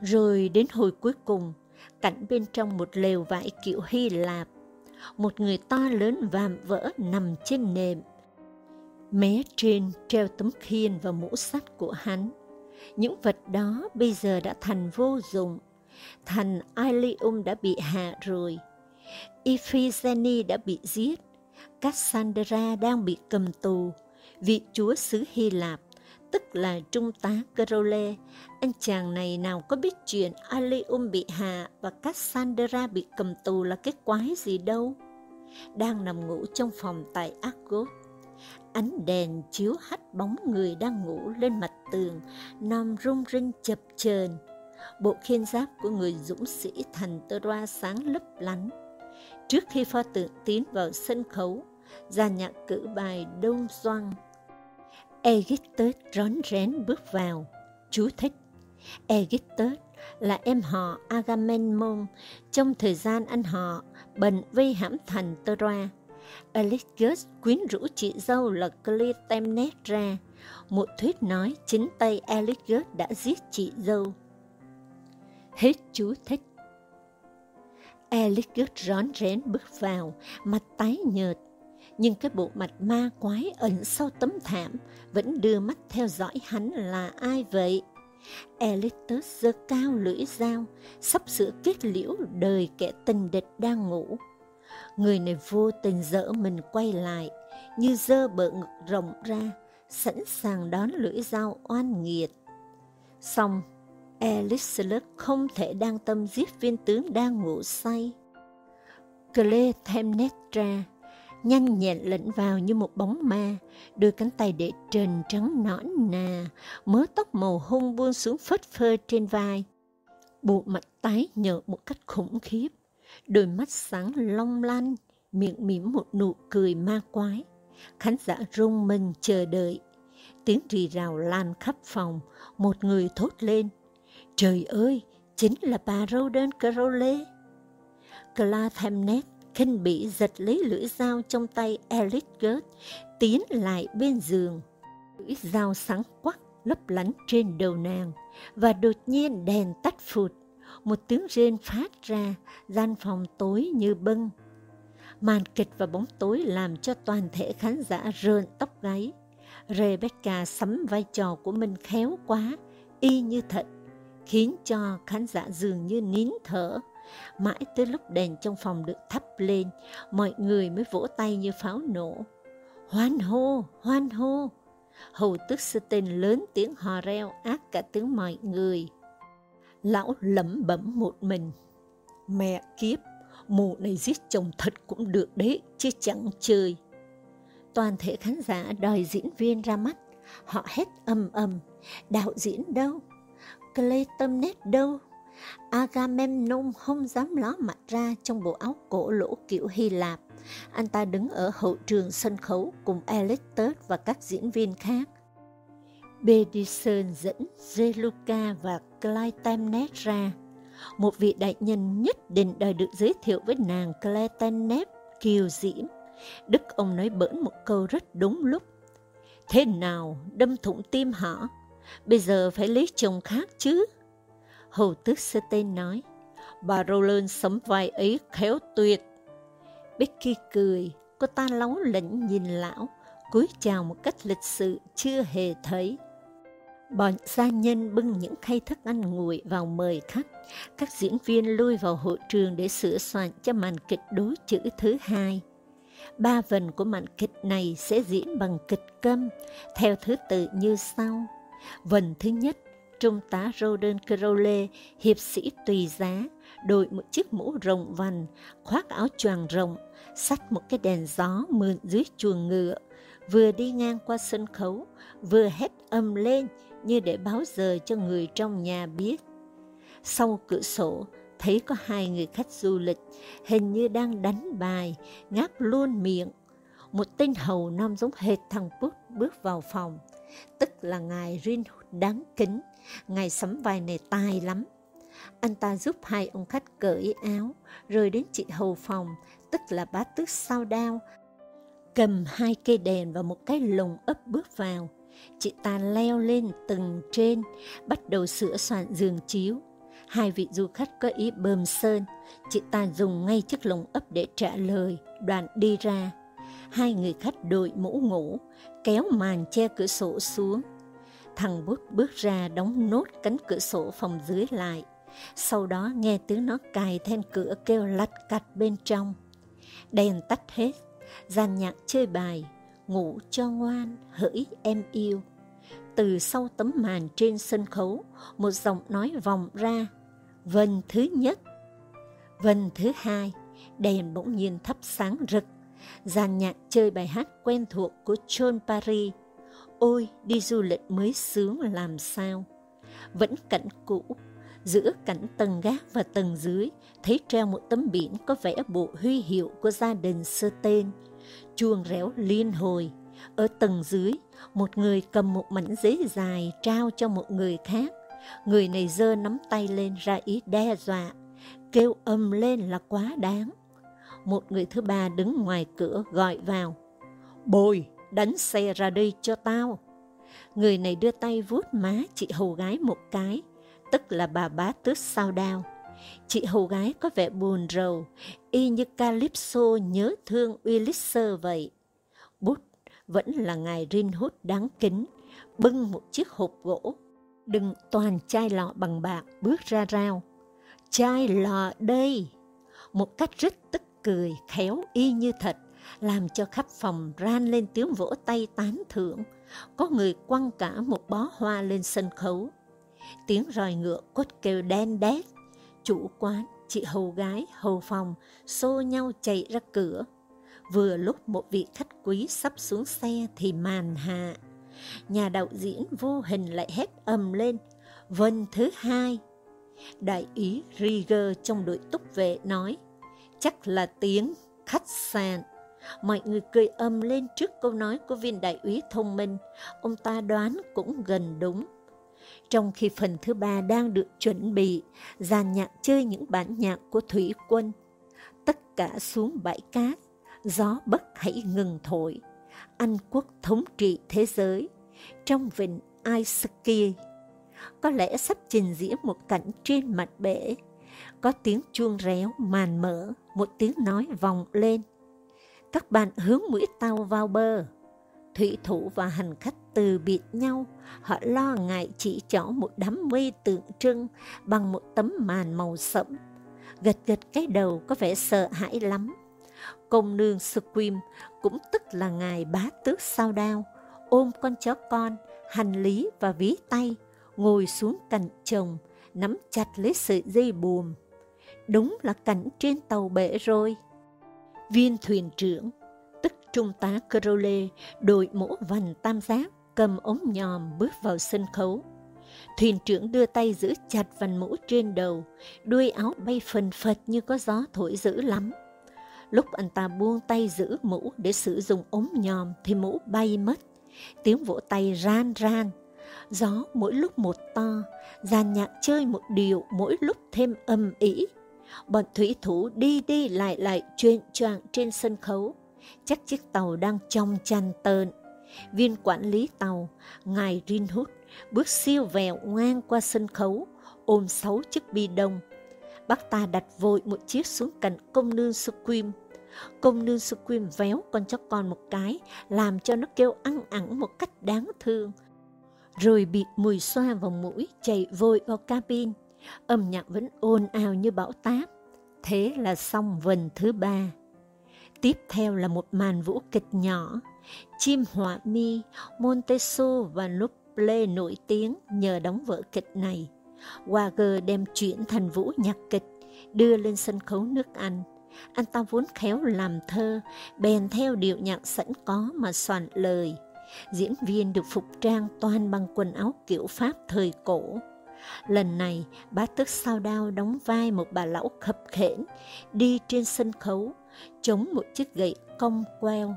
Speaker 1: Rồi đến hồi cuối cùng, cảnh bên trong một lều vải kiểu Hy Lạp, một người to lớn vạm vỡ nằm trên nệm. Mé trên treo tấm khiên và mũ sắt của hắn. Những vật đó bây giờ đã thành vô dụng. Thành Ilium đã bị hạ rồi. Iphigenia đã bị giết. Cassandra đang bị cầm tù vị chúa xứ Hy Lạp, tức là trung tá Crowley. Anh chàng này nào có biết chuyện Alium bị hạ và Cassandra bị cầm tù là cái quái gì đâu. Đang nằm ngủ trong phòng tại Argos. Ánh đèn chiếu hắt bóng người đang ngủ lên mặt tường, nằm rung rinh chập chờn. Bộ khiên giáp của người dũng sĩ thành tơ roa sáng lấp lánh. Trước khi pho tượng tiến vào sân khấu, ra nhạc cử bài đông doang Aegisthus rón rén bước vào. Chú thích. Aegisthus là em họ Agamemnon trong thời gian anh họ bệnh vây hãm thành Troa. Alexius quyến rũ chị dâu là Clytemnestra. Một thuyết nói chính tay Alexius đã giết chị dâu. Hết chú thích. Alexius rón rén bước vào, mặt tái nhợt, nhưng cái bộ mặt ma quái ẩn sau tấm thảm vẫn đưa mắt theo dõi hắn là ai vậy? Elitus giơ cao lưỡi dao, sắp sửa kết liễu đời kẻ tình địch đang ngủ. Người này vô tình dỡ mình quay lại, như dơ bờ ngực rộng ra, sẵn sàng đón lưỡi dao oan nghiệt. Xong, elisabeth không thể đang tâm giết viên tướng đang ngủ say. Cletemnestra nhanh nhẹn lẫn vào như một bóng ma, đôi cánh tay để trần trắng nõn nà, mớ tóc màu hung buông xuống phất phơ trên vai. Bộ mặt tái nhợt một cách khủng khiếp, đôi mắt sáng long lanh, miệng mỉm một nụ cười ma quái. Khán giả rung mình chờ đợi. Tiếng rì rào lan khắp phòng, một người thốt lên. Trời ơi, chính là bà Roden Crowley. Clathamnet khinh bỉ giật lấy lưỡi dao trong tay Alice Gert, tiến lại bên giường. Lưỡi dao sáng quắc lấp lánh trên đầu nàng, và đột nhiên đèn tắt phụt, một tiếng rên phát ra, gian phòng tối như bưng. Màn kịch và bóng tối làm cho toàn thể khán giả rợn tóc gáy. Rebecca sắm vai trò của mình khéo quá, y như thật, khiến cho khán giả dường như nín thở. Mãi tới lúc đèn trong phòng được thắp lên, mọi người mới vỗ tay như pháo nổ. Hoan hô, hoan hô! Hầu tức sư tên lớn tiếng hò reo ác cả tiếng mọi người. Lão lẩm bẩm một mình. Mẹ kiếp, mụ này giết chồng thật cũng được đấy, chứ chẳng chơi. Toàn thể khán giả đòi diễn viên ra mắt, họ hét ầm ầm. đạo diễn đâu? Clayton Nét đâu? Agamemnon không dám ló mặt ra trong bộ áo cổ lỗ kiểu Hy Lạp. Anh ta đứng ở hậu trường sân khấu cùng Alectus và các diễn viên khác. Bedison dẫn Zeluca và Clytemnestra ra. Một vị đại nhân nhất định đời được giới thiệu với nàng Clytemnestra kiều diễm. Đức ông nói bỡn một câu rất đúng lúc. Thế nào, đâm thủng tim hả? Bây giờ phải lấy chồng khác chứ? Hầu tước sơ tên nói, bà Roland sắm vai ấy khéo tuyệt. Becky cười, cô ta láu lĩnh nhìn lão, cúi chào một cách lịch sự chưa hề thấy. Bọn gia nhân bưng những khay thức ăn nguội vào mời khách. Các diễn viên lui vào hội trường để sửa soạn cho màn kịch đối chữ thứ hai. Ba phần của màn kịch này sẽ diễn bằng kịch câm, theo thứ tự như sau. Vần thứ nhất, Trung tá Roden Crowley, hiệp sĩ tùy giá, đội một chiếc mũ rộng vành, khoác áo choàng rộng, sách một cái đèn gió mượn dưới chuồng ngựa, vừa đi ngang qua sân khấu, vừa hét âm lên như để báo giờ cho người trong nhà biết. Sau cửa sổ, thấy có hai người khách du lịch, hình như đang đánh bài, ngáp luôn miệng. Một tên hầu nam giống hệt thằng Pút bước vào phòng, tức là ngài Rin đáng kính, ngài sắm vai này tài lắm. Anh ta giúp hai ông khách cởi áo, rồi đến chị hầu phòng, tức là bá tước sao đao, cầm hai cây đèn và một cái lồng ấp bước vào. Chị ta leo lên tầng trên, bắt đầu sửa soạn giường chiếu. Hai vị du khách có ý bơm sơn, chị ta dùng ngay chiếc lồng ấp để trả lời, đoàn đi ra. Hai người khách đội mũ ngủ, kéo màn che cửa sổ xuống. Thằng bút bước ra đóng nốt cánh cửa sổ phòng dưới lại. Sau đó nghe tiếng nó cài then cửa kêu lạch cạch bên trong. Đèn tắt hết, gian nhạc chơi bài, ngủ cho ngoan, hỡi em yêu. Từ sau tấm màn trên sân khấu, một giọng nói vòng ra, vần thứ nhất. Vần thứ hai, đèn bỗng nhiên thắp sáng rực, dàn nhạc chơi bài hát quen thuộc của John Paris. Ôi, đi du lịch mới sướng làm sao. Vẫn cảnh cũ, giữa cảnh tầng gác và tầng dưới, thấy treo một tấm biển có vẽ bộ huy hiệu của gia đình sơ tên, chuông réo liên hồi. Ở tầng dưới, một người cầm một mảnh giấy dài trao cho một người khác. Người này giơ nắm tay lên ra ý đe dọa, kêu âm lên là quá đáng. Một người thứ ba đứng ngoài cửa gọi vào. Bồi, đánh xe ra đây cho tao. Người này đưa tay vuốt má chị hầu gái một cái, tức là bà bá tước sao đao. Chị hầu gái có vẻ buồn rầu, y như Calypso nhớ thương Ulysses vậy. Bút vẫn là ngài Rinhut đáng kính, bưng một chiếc hộp gỗ, đừng toàn chai lọ bằng bạc bước ra rao. Chai lọ đây! Một cách rất tức cười, khéo y như thật, làm cho khắp phòng ran lên tiếng vỗ tay tán thưởng. Có người quăng cả một bó hoa lên sân khấu. Tiếng roi ngựa cốt kêu đen đét. Chủ quán, chị hầu gái, hầu phòng, xô nhau chạy ra cửa. Vừa lúc một vị khách quý sắp xuống xe thì màn hạ. Nhà đạo diễn vô hình lại hét ầm lên, vân thứ hai. Đại ý Rieger trong đội túc vệ nói, chắc là tiếng khách sạn. Mọi người cười âm lên trước câu nói của viên đại úy thông minh, ông ta đoán cũng gần đúng. Trong khi phần thứ ba đang được chuẩn bị, dàn nhạc chơi những bản nhạc của thủy quân. Tất cả xuống bãi cát, gió bất hãy ngừng thổi. Anh quốc thống trị thế giới, trong vịnh Aisaki. Có lẽ sắp trình diễn một cảnh trên mặt bể. Có tiếng chuông réo màn mở, một tiếng nói vòng lên. Các bạn hướng mũi tàu vào bờ. Thủy thủ và hành khách từ biệt nhau, họ lo ngại chỉ cho một đám mây tượng trưng bằng một tấm màn màu sẫm. Gật gật cái đầu có vẻ sợ hãi lắm. Công nương Squim cũng tức là ngài bá tước sao đao, ôm con chó con, hành lý và ví tay, ngồi xuống cạnh chồng, nắm chặt lấy sợi dây buồm. Đúng là cảnh trên tàu bể rồi. Viên thuyền trưởng tức Trung tá Crowley, đội mũ vành tam giác, cầm ống nhòm bước vào sân khấu. Thuyền trưởng đưa tay giữ chặt vành mũ trên đầu, đuôi áo bay phần phật như có gió thổi dữ lắm. Lúc anh ta buông tay giữ mũ để sử dụng ống nhòm thì mũ bay mất. Tiếng vỗ tay ran ran. Gió mỗi lúc một to, dàn nhạc chơi một điều mỗi lúc thêm âm ỉ. Bọn thủy thủ đi đi lại lại chuyên choạng trên sân khấu. Chắc chiếc tàu đang trong chăn tờn. Viên quản lý tàu, ngài Rinhut, bước siêu vẹo ngang qua sân khấu, ôm sáu chiếc bi đông. Bác ta đặt vội một chiếc xuống cạnh công nương Suquim. Công nương Suquim véo con chó con một cái, làm cho nó kêu ăn ẳng một cách đáng thương. Rồi bịt mùi xoa vào mũi, chạy vội vào cabin. Âm nhạc vẫn ồn ào như bão táp. Thế là xong vần thứ ba. Tiếp theo là một màn vũ kịch nhỏ. Chim họa mi, Montesu và Nuple nổi tiếng nhờ đóng vở kịch này. Wagner đem chuyển thành vũ nhạc kịch, đưa lên sân khấu nước Anh. Anh ta vốn khéo làm thơ, bèn theo điệu nhạc sẵn có mà soạn lời. Diễn viên được phục trang toàn bằng quần áo kiểu Pháp thời cổ. Lần này, bá tước sao đao đóng vai một bà lão khập khẽn, đi trên sân khấu, chống một chiếc gậy cong queo.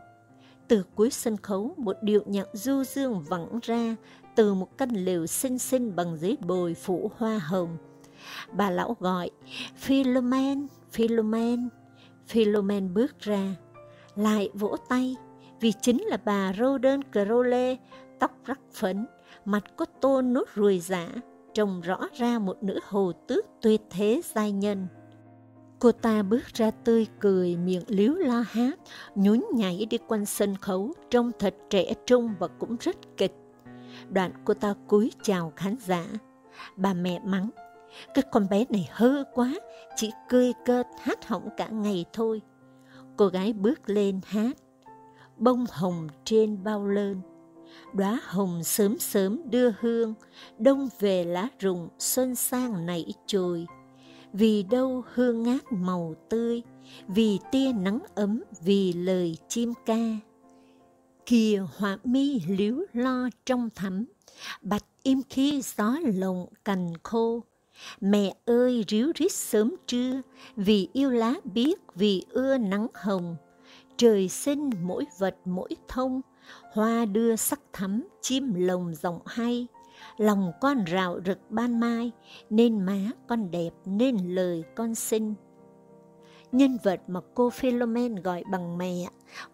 Speaker 1: Từ cuối sân khấu, một điệu nhạc du dương vẳng ra từ một căn lều xinh xinh bằng giấy bồi phủ hoa hồng. Bà lão gọi, Philomen, Philomen. Philomen bước ra, lại vỗ tay, vì chính là bà Roden Crowley, tóc rắc phấn, mặt có tô nốt ruồi giả, trông rõ ra một nữ hồ tước tuyệt thế giai nhân. Cô ta bước ra tươi cười, miệng liếu la hát, nhún nhảy đi quanh sân khấu, trông thật trẻ trung và cũng rất kịch. Đoạn cô ta cúi chào khán giả. Bà mẹ mắng, cái con bé này hư quá, chỉ cười cợt hát hỏng cả ngày thôi. Cô gái bước lên hát, bông hồng trên bao lơn. Đóa hồng sớm sớm đưa hương, đông về lá rụng xuân sang nảy trồi. Vì đâu hương ngát màu tươi, vì tia nắng ấm, vì lời chim ca. Kìa họa mi liếu lo trong thắm, bạch im khi gió lộng cành khô. Mẹ ơi ríu rít sớm trưa, vì yêu lá biếc, vì ưa nắng hồng. Trời sinh mỗi vật mỗi thông, hoa đưa sắc thắm, chim lồng giọng hay. Lòng con rạo rực ban mai, nên má con đẹp, nên lời con xinh. Nhân vật mà cô Philomen gọi bằng mẹ,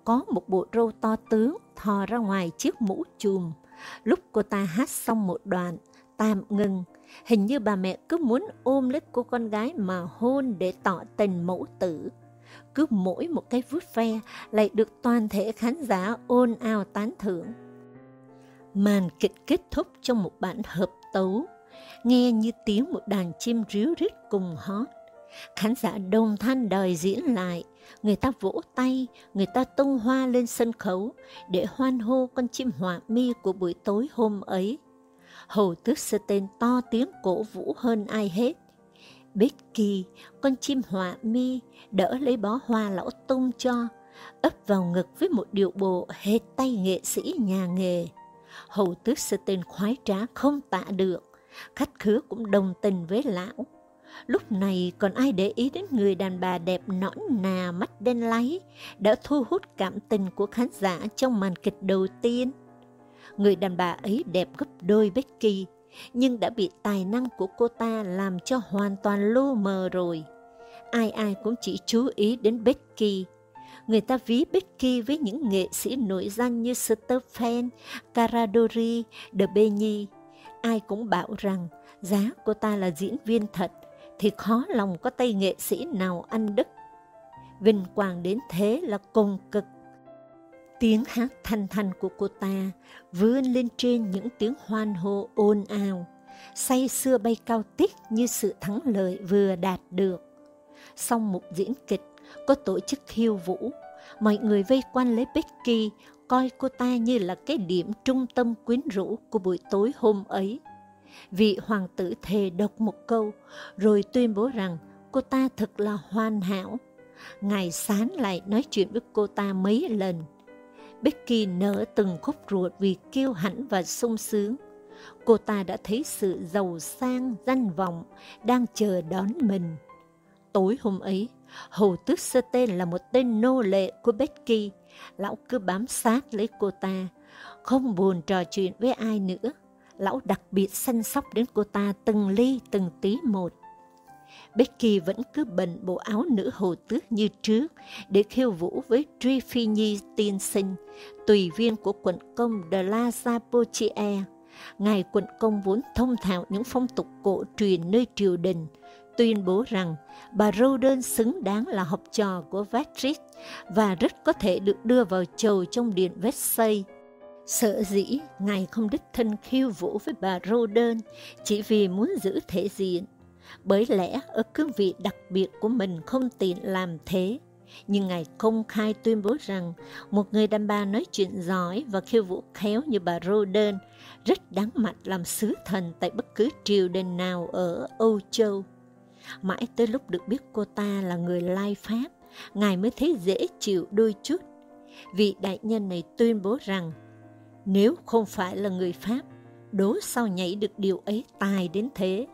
Speaker 1: có một bộ râu to tướng thò ra ngoài chiếc mũ chùm. Lúc cô ta hát xong một đoạn, tạm ngừng, hình như bà mẹ cứ muốn ôm lấy cô con gái mà hôn để tỏ tình mẫu tử cứ mỗi một cái vút ve lại được toàn thể khán giả ôn ào tán thưởng. Màn kịch kết thúc trong một bản hợp tấu, nghe như tiếng một đàn chim ríu rít cùng hót. Khán giả đồng thanh đòi diễn lại, người ta vỗ tay, người ta tung hoa lên sân khấu để hoan hô con chim họa mi của buổi tối hôm ấy. Hầu tước sơ tên to tiếng cổ vũ hơn ai hết. Becky, con chim họa mi, đỡ lấy bó hoa lão tung cho, ấp vào ngực với một điệu bộ hệt tay nghệ sĩ nhà nghề. Hầu tước sơ tên khoái trá không tạ được, khách khứa cũng đồng tình với lão. Lúc này còn ai để ý đến người đàn bà đẹp nõn nà mắt đen láy, đã thu hút cảm tình của khán giả trong màn kịch đầu tiên. Người đàn bà ấy đẹp gấp đôi Becky, nhưng đã bị tài năng của cô ta làm cho hoàn toàn lu mờ rồi. Ai ai cũng chỉ chú ý đến Becky. Người ta ví Becky với những nghệ sĩ nổi danh như Stephen, Caradori, Debenny. Ai cũng bảo rằng giá cô ta là diễn viên thật, thì khó lòng có tay nghệ sĩ nào ăn đứt. Vinh quang đến thế là cùng cực Tiếng hát thanh thanh của cô ta vươn lên trên những tiếng hoan hô ồn ào, say sưa bay cao tích như sự thắng lợi vừa đạt được. Sau một diễn kịch, có tổ chức khiêu vũ, mọi người vây quanh lấy Becky, coi cô ta như là cái điểm trung tâm quyến rũ của buổi tối hôm ấy. Vị hoàng tử thề đọc một câu, rồi tuyên bố rằng cô ta thật là hoàn hảo. Ngài Sán lại nói chuyện với cô ta mấy lần, Becky nở từng khúc ruột vì kiêu hãnh và sung sướng. cô ta đã thấy sự giàu sang, danh vọng đang chờ đón mình. Tối hôm ấy, Hầu tước sơ tên là một tên nô lệ của Becky. Lão cứ bám sát lấy cô ta, không buồn trò chuyện với ai nữa. Lão đặc biệt săn sóc đến cô ta từng ly từng tí một. Becky vẫn cứ bận bộ áo nữ hồ tước như trước để khiêu vũ với Trifini tiên sinh, tùy viên của quận công de la Zapochia. Ngài quận công vốn thông thạo những phong tục cổ truyền nơi triều đình, tuyên bố rằng bà Roden xứng đáng là học trò của Patrick và rất có thể được đưa vào chầu trong điện Versailles. Sợ dĩ, Ngài không đích thân khiêu vũ với bà Roden chỉ vì muốn giữ thể diện, bởi lẽ ở cương vị đặc biệt của mình không tiện làm thế. Nhưng Ngài công khai tuyên bố rằng một người đàn bà nói chuyện giỏi và khiêu vũ khéo như bà Roden rất đáng mặt làm sứ thần tại bất cứ triều đình nào ở Âu Châu. Mãi tới lúc được biết cô ta là người lai Pháp, Ngài mới thấy dễ chịu đôi chút. Vị đại nhân này tuyên bố rằng, nếu không phải là người Pháp, đố sao nhảy được điều ấy tài đến thế.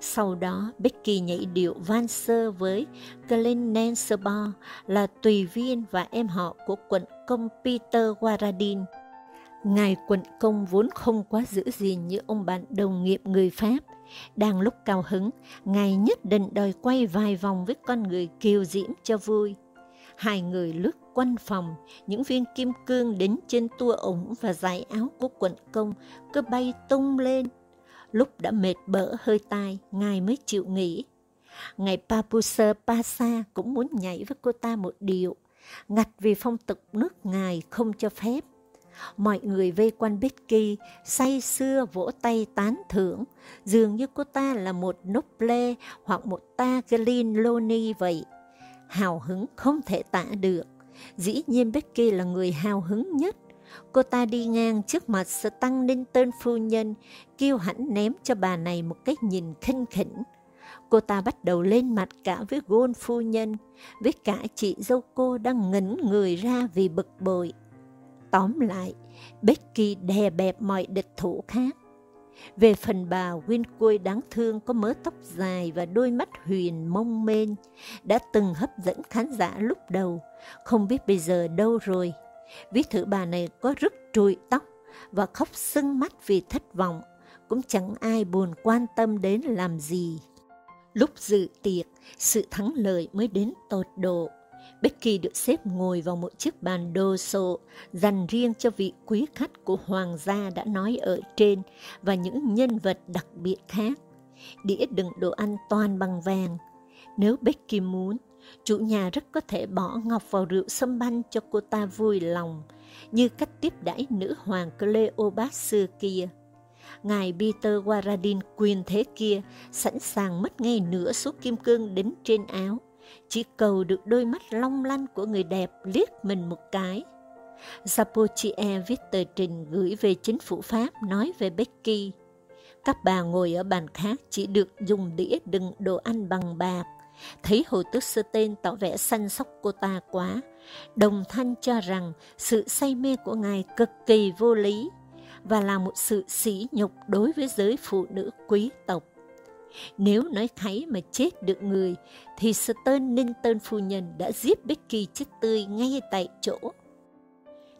Speaker 1: Sau đó, Becky nhảy điệu Van Sơ với Glenn Nensebo là tùy viên và em họ của quận công Peter Waradin. Ngài quận công vốn không quá giữ gìn như ông bạn đồng nghiệp người Pháp, đang lúc cao hứng, Ngài nhất định đòi quay vài vòng với con người kiều diễm cho vui. Hai người lướt quanh phòng, những viên kim cương đến trên tua ủng và dải áo của quận công cứ bay tung lên. Lúc đã mệt bỡ hơi tai, Ngài mới chịu nghỉ. Ngài Papusa Pasa cũng muốn nhảy với cô ta một điệu, ngặt vì phong tục nước Ngài không cho phép. Mọi người vây quanh Becky, say sưa vỗ tay tán thưởng, dường như cô ta là một Noble hoặc một Taglin Loni vậy. Hào hứng không thể tả được. Dĩ nhiên Becky là người hào hứng nhất. Cô ta đi ngang trước mặt sự tăng ninh tên phu nhân, kêu hãnh ném cho bà này một cái nhìn khinh khỉnh. Cô ta bắt đầu lên mặt cả với gôn phu nhân, với cả chị dâu cô đang ngẩn người ra vì bực bội. Tóm lại, Becky đè bẹp mọi địch thủ khác. Về phần bà Winquay đáng thương có mớ tóc dài và đôi mắt huyền mông mênh, đã từng hấp dẫn khán giả lúc đầu, không biết bây giờ đâu rồi. Ví thử bà này có rứt trụi tóc và khóc sưng mắt vì thất vọng, cũng chẳng ai buồn quan tâm đến làm gì. Lúc dự tiệc, sự thắng lợi mới đến tột độ. Becky được xếp ngồi vào một chiếc bàn đồ sộ dành riêng cho vị quý khách của hoàng gia đã nói ở trên và những nhân vật đặc biệt khác. Đĩa đựng đồ ăn toàn bằng vàng. Nếu Becky muốn, chủ nhà rất có thể bỏ ngọc vào rượu sâm banh cho cô ta vui lòng, như cách tiếp đãi nữ hoàng Cleopatra xưa kia. Ngài Peter Waradin quyền thế kia sẵn sàng mất ngay nửa số kim cương đính trên áo chỉ cầu được đôi mắt long lanh của người đẹp liếc mình một cái. Zapochie viết tờ trình gửi về chính phủ Pháp nói về Becky. Các bà ngồi ở bàn khác chỉ được dùng đĩa đựng đồ ăn bằng bạc. Thấy Hồ Tước Sơ Tên tỏ vẻ săn sóc cô ta quá. Đồng thanh cho rằng sự say mê của ngài cực kỳ vô lý và là một sự sỉ nhục đối với giới phụ nữ quý tộc. Nếu nói thấy mà chết được người, thì Stern Ninton phu nhân đã giết Becky chết tươi ngay tại chỗ.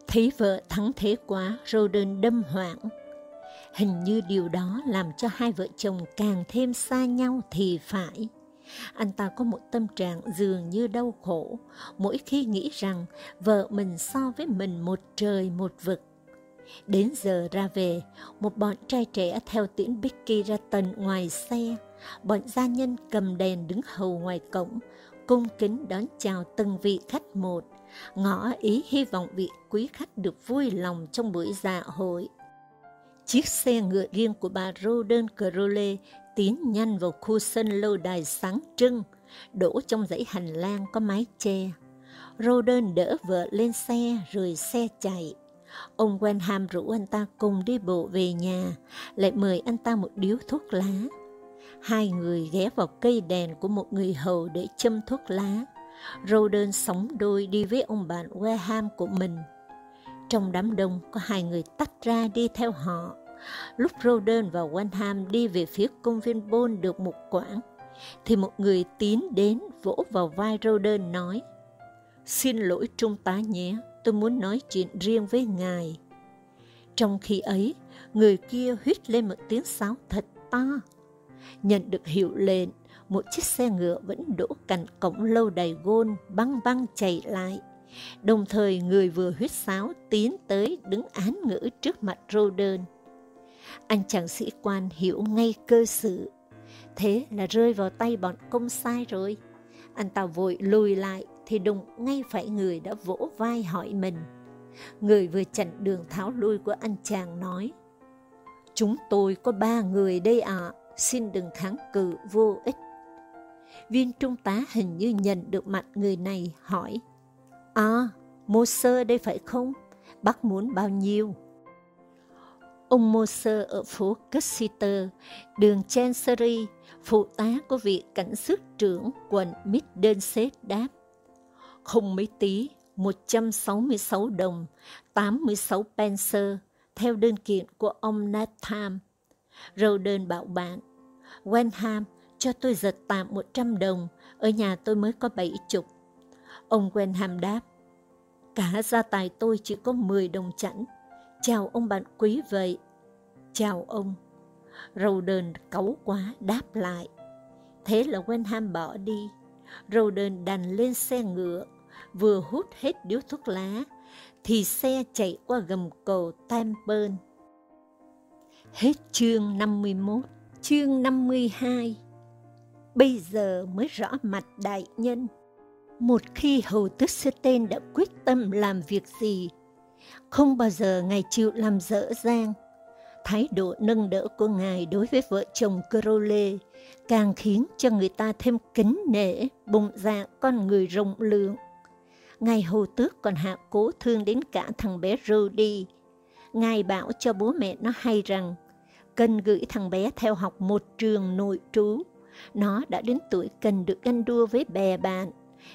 Speaker 1: Thấy vợ thắng thế quá, Roden đâm hoảng. Hình như điều đó làm cho hai vợ chồng càng thêm xa nhau thì phải. Anh ta có một tâm trạng dường như đau khổ, mỗi khi nghĩ rằng vợ mình so với mình một trời một vực. Đến giờ ra về, một bọn trai trẻ theo tiễn Bicky ra tận ngoài xe, bọn gia nhân cầm đèn đứng hầu ngoài cổng, cung kính đón chào từng vị khách một, ngỏ ý hy vọng vị quý khách được vui lòng trong buổi dạ hội. Chiếc xe ngựa riêng của bà Roden Crowley tiến nhanh vào khu sân lâu đài sáng trưng, đổ trong dãy hành lang có mái che. Roden đỡ vợ lên xe rồi xe chạy. Ông Wenham rủ anh ta cùng đi bộ về nhà, lại mời anh ta một điếu thuốc lá. Hai người ghé vào cây đèn của một người hầu để châm thuốc lá. Roden sóng đôi đi với ông bạn Weham của mình. Trong đám đông có hai người tách ra đi theo họ. lúc Roden và Wenham đi về phía công viên Bôn được một quãng, thì một người tiến đến vỗ vào vai Roden nói, Xin lỗi trung tá nhé, tôi muốn nói chuyện riêng với ngài. Trong khi ấy, người kia huýt lên một tiếng sáo thật to. Nhận được hiệu lệnh, một chiếc xe ngựa vẫn đỗ cạnh cổng lâu đài gôn băng băng chạy lại. Đồng thời người vừa huyết sáo tiến tới đứng án ngữ trước mặt Roden. Anh chàng sĩ quan hiểu ngay cơ sự. Thế là rơi vào tay bọn công sai rồi. Anh ta vội lùi lại thì đụng ngay phải người đã vỗ vai hỏi mình. Người vừa chặn đường tháo lui của anh chàng nói, Chúng tôi có ba người đây ạ, xin đừng kháng cự vô ích. Viên trung tá hình như nhận được mặt người này hỏi, À, mô sơ đây phải không? Bác muốn bao nhiêu? Ông mô sơ ở phố Cussiter, đường Chancery, phụ tá của vị cảnh sát trưởng quận Middlesex đáp. Không mấy tí, 166 đồng, 86 pence, theo đơn kiện của ông Nathan. Roden bảo bạn, Wenham, cho tôi giật tạm 100 đồng, ở nhà tôi mới có 70. Ông Wenham đáp, cả gia tài tôi chỉ có 10 đồng chẵn. Chào ông bạn quý vậy. Chào ông. Roden cáu quá đáp lại. Thế là Wenham bỏ đi. Roden đành lên xe ngựa vừa hút hết điếu thuốc lá, thì xe chạy qua gầm cầu Tampern. Hết chương 51, chương 52. Bây giờ mới rõ mặt đại nhân. Một khi hầu tước sơ tên đã quyết tâm làm việc gì, không bao giờ ngài chịu làm dở dang. Thái độ nâng đỡ của ngài đối với vợ chồng Crowley càng khiến cho người ta thêm kính nể bụng dạ con người rộng lượng Ngài Hồ Tước còn hạ cố thương đến cả thằng bé Rudy. Ngài bảo cho bố mẹ nó hay rằng, cần gửi thằng bé theo học một trường nội trú. Nó đã đến tuổi cần được ganh đua với bè bạn,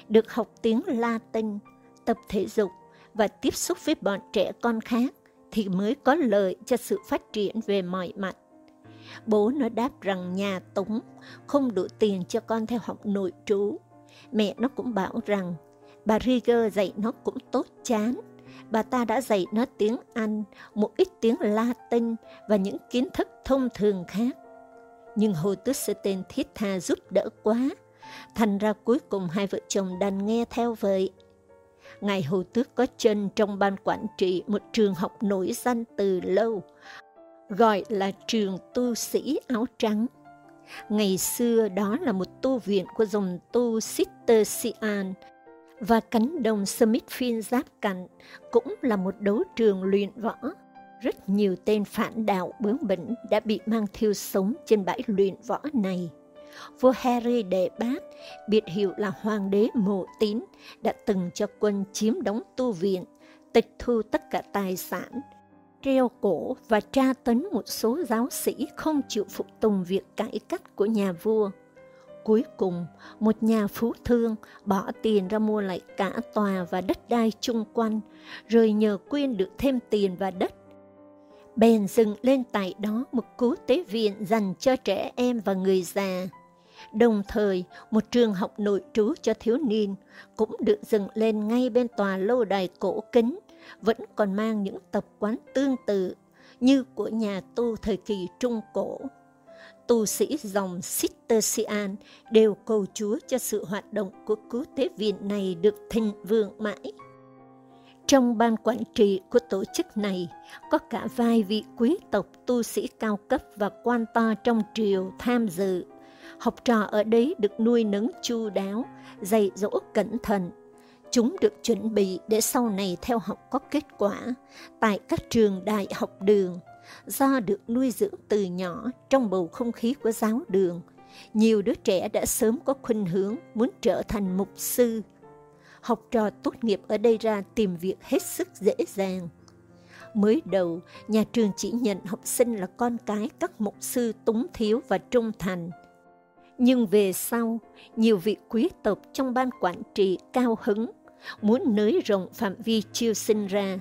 Speaker 1: được học tiếng Latin, tập thể dục và tiếp xúc với bọn trẻ con khác thì mới có lợi cho sự phát triển về mọi mặt. Bố nó đáp rằng nhà tống không đủ tiền cho con theo học nội trú. Mẹ nó cũng bảo rằng Bà Rieger dạy nó cũng tốt chán. Bà ta đã dạy nó tiếng Anh, một ít tiếng Latin và những kiến thức thông thường khác. Nhưng Hồ Tước Sơ Tên thiết tha giúp đỡ quá. Thành ra cuối cùng hai vợ chồng đành nghe theo vậy. Ngài Hồ Tước có chân trong ban quản trị một trường học nổi danh từ lâu, gọi là trường tu sĩ áo trắng. Ngày xưa đó là một tu viện của dòng tu Cistercian, và cánh đồng Smithfield giáp cạnh cũng là một đấu trường luyện võ. Rất nhiều tên phản đạo bướng bỉnh đã bị mang thiêu sống trên bãi luyện võ này. Vua Harry đệ bát, biệt hiệu là Hoàng đế Mộ Tín, đã từng cho quân chiếm đóng tu viện, tịch thu tất cả tài sản, treo cổ và tra tấn một số giáo sĩ không chịu phục tùng việc cải cách của nhà vua. Cuối cùng, một nhà phú thương bỏ tiền ra mua lại cả tòa và đất đai chung quanh, rồi nhờ quyên được thêm tiền và đất. Bèn dựng lên tại đó một cứu tế viện dành cho trẻ em và người già. Đồng thời, một trường học nội trú cho thiếu niên cũng được dựng lên ngay bên tòa lâu đài cổ kính, vẫn còn mang những tập quán tương tự như của nhà tu thời kỳ Trung Cổ tu sĩ dòng Cistercian đều cầu Chúa cho sự hoạt động của cứu tế viện này được thịnh vượng mãi. Trong ban quản trị của tổ chức này có cả vài vị quý tộc tu sĩ cao cấp và quan to trong triều tham dự. Học trò ở đấy được nuôi nấng chu đáo, dạy dỗ cẩn thận. Chúng được chuẩn bị để sau này theo học có kết quả tại các trường đại học đường do được nuôi dưỡng từ nhỏ trong bầu không khí của giáo đường, nhiều đứa trẻ đã sớm có khuynh hướng muốn trở thành mục sư. Học trò tốt nghiệp ở đây ra tìm việc hết sức dễ dàng. Mới đầu, nhà trường chỉ nhận học sinh là con cái các mục sư túng thiếu và trung thành. Nhưng về sau, nhiều vị quý tộc trong ban quản trị cao hứng, muốn nới rộng phạm vi chiêu sinh ra,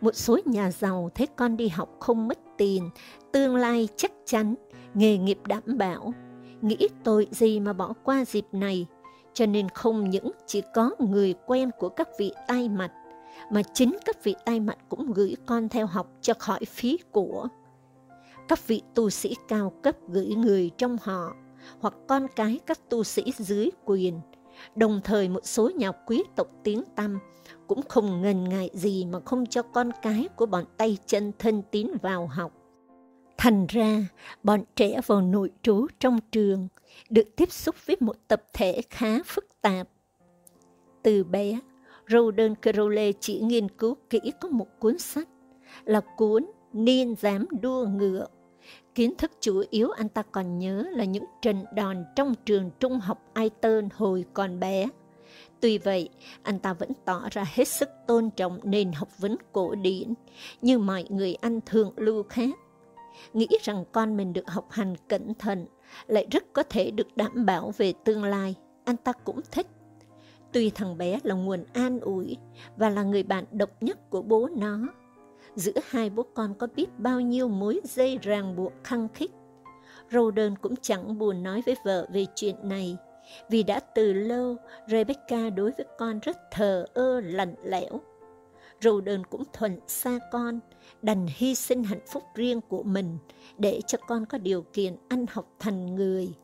Speaker 1: Một số nhà giàu thấy con đi học không mất tiền, tương lai chắc chắn, nghề nghiệp đảm bảo. Nghĩ tội gì mà bỏ qua dịp này, cho nên không những chỉ có người quen của các vị tai mặt, mà chính các vị tai mặt cũng gửi con theo học cho khỏi phí của. Các vị tu sĩ cao cấp gửi người trong họ, hoặc con cái các tu sĩ dưới quyền, đồng thời một số nhà quý tộc tiếng tăm cũng không ngần ngại gì mà không cho con cái của bọn tay chân thân tín vào học. Thành ra, bọn trẻ vào nội trú trong trường được tiếp xúc với một tập thể khá phức tạp. Từ bé, Roden Crowley chỉ nghiên cứu kỹ có một cuốn sách là cuốn Niên dám đua ngựa. Kiến thức chủ yếu anh ta còn nhớ là những trận đòn trong trường trung học Aiton hồi còn bé. Tuy vậy, anh ta vẫn tỏ ra hết sức tôn trọng nền học vấn cổ điển, như mọi người anh thường lưu khác. Nghĩ rằng con mình được học hành cẩn thận, lại rất có thể được đảm bảo về tương lai, anh ta cũng thích. Tuy thằng bé là nguồn an ủi và là người bạn độc nhất của bố nó, giữa hai bố con có biết bao nhiêu mối dây ràng buộc khăng khích. Roden cũng chẳng buồn nói với vợ về chuyện này, vì đã từ lâu Rebecca đối với con rất thờ ơ lạnh lẽo. Roden cũng thuận xa con, đành hy sinh hạnh phúc riêng của mình để cho con có điều kiện ăn học thành người.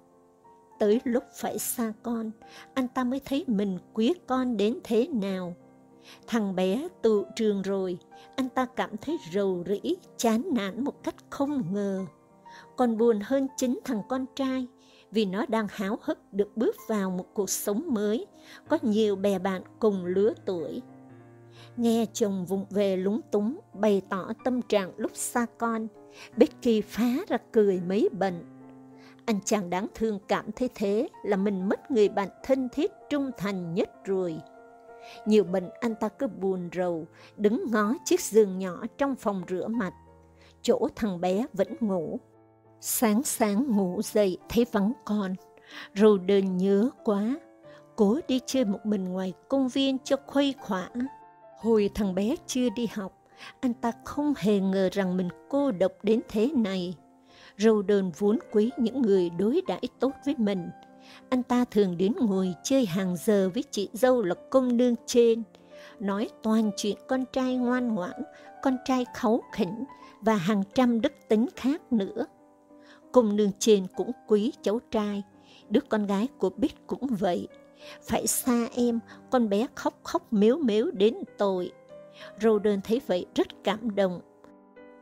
Speaker 1: Tới lúc phải xa con, anh ta mới thấy mình quý con đến thế nào. Thằng bé tụ trường rồi, anh ta cảm thấy rầu rĩ, chán nản một cách không ngờ. Còn buồn hơn chính thằng con trai, vì nó đang háo hức được bước vào một cuộc sống mới, có nhiều bè bạn cùng lứa tuổi. Nghe chồng vụng về lúng túng, bày tỏ tâm trạng lúc xa con, Becky phá ra cười mấy bận. Anh chàng đáng thương cảm thấy thế là mình mất người bạn thân thiết trung thành nhất rồi. Nhiều bệnh anh ta cứ buồn rầu, đứng ngó chiếc giường nhỏ trong phòng rửa mặt. Chỗ thằng bé vẫn ngủ. Sáng sáng ngủ dậy thấy vắng con, rồi đơn nhớ quá. Cố đi chơi một mình ngoài công viên cho khuây khỏa. Hồi thằng bé chưa đi học, anh ta không hề ngờ rằng mình cô độc đến thế này. Râu đơn vốn quý những người đối đãi tốt với mình. Anh ta thường đến ngồi chơi hàng giờ với chị dâu là công nương trên, nói toàn chuyện con trai ngoan ngoãn, con trai kháu khỉnh và hàng trăm đức tính khác nữa. Công nương trên cũng quý cháu trai, đứa con gái của Bích cũng vậy. Phải xa em, con bé khóc khóc mếu mếu đến tội. Roden thấy vậy rất cảm động.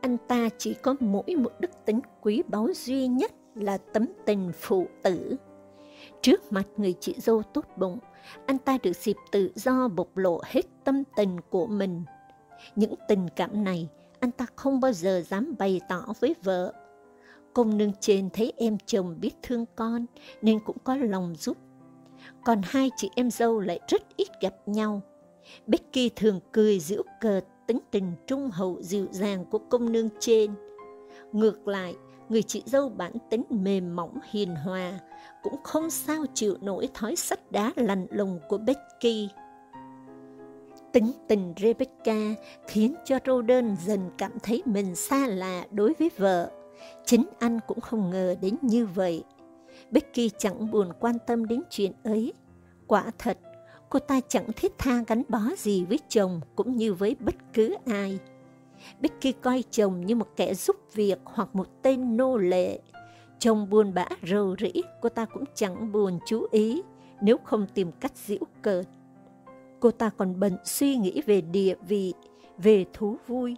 Speaker 1: Anh ta chỉ có mỗi một đức tính quý báu duy nhất là tấm tình phụ tử. Trước mặt người chị dâu tốt bụng, anh ta được dịp tự do bộc lộ hết tâm tình của mình. Những tình cảm này, anh ta không bao giờ dám bày tỏ với vợ. Công nương trên thấy em chồng biết thương con, nên cũng có lòng giúp. Còn hai chị em dâu lại rất ít gặp nhau. Becky thường cười giễu cợt tính tình trung hậu dịu dàng của công nương trên. Ngược lại, người chị dâu bản tính mềm mỏng hiền hòa, cũng không sao chịu nổi thói sắt đá lạnh lùng của Becky. Tính tình Rebecca khiến cho Roden dần cảm thấy mình xa lạ đối với vợ. Chính anh cũng không ngờ đến như vậy. Becky chẳng buồn quan tâm đến chuyện ấy. Quả thật, cô ta chẳng thiết tha gắn bó gì với chồng cũng như với bất cứ ai. Becky coi chồng như một kẻ giúp việc hoặc một tên nô lệ. Chồng buồn bã rầu rĩ, cô ta cũng chẳng buồn chú ý nếu không tìm cách giễu cợt. Cô ta còn bận suy nghĩ về địa vị, về thú vui,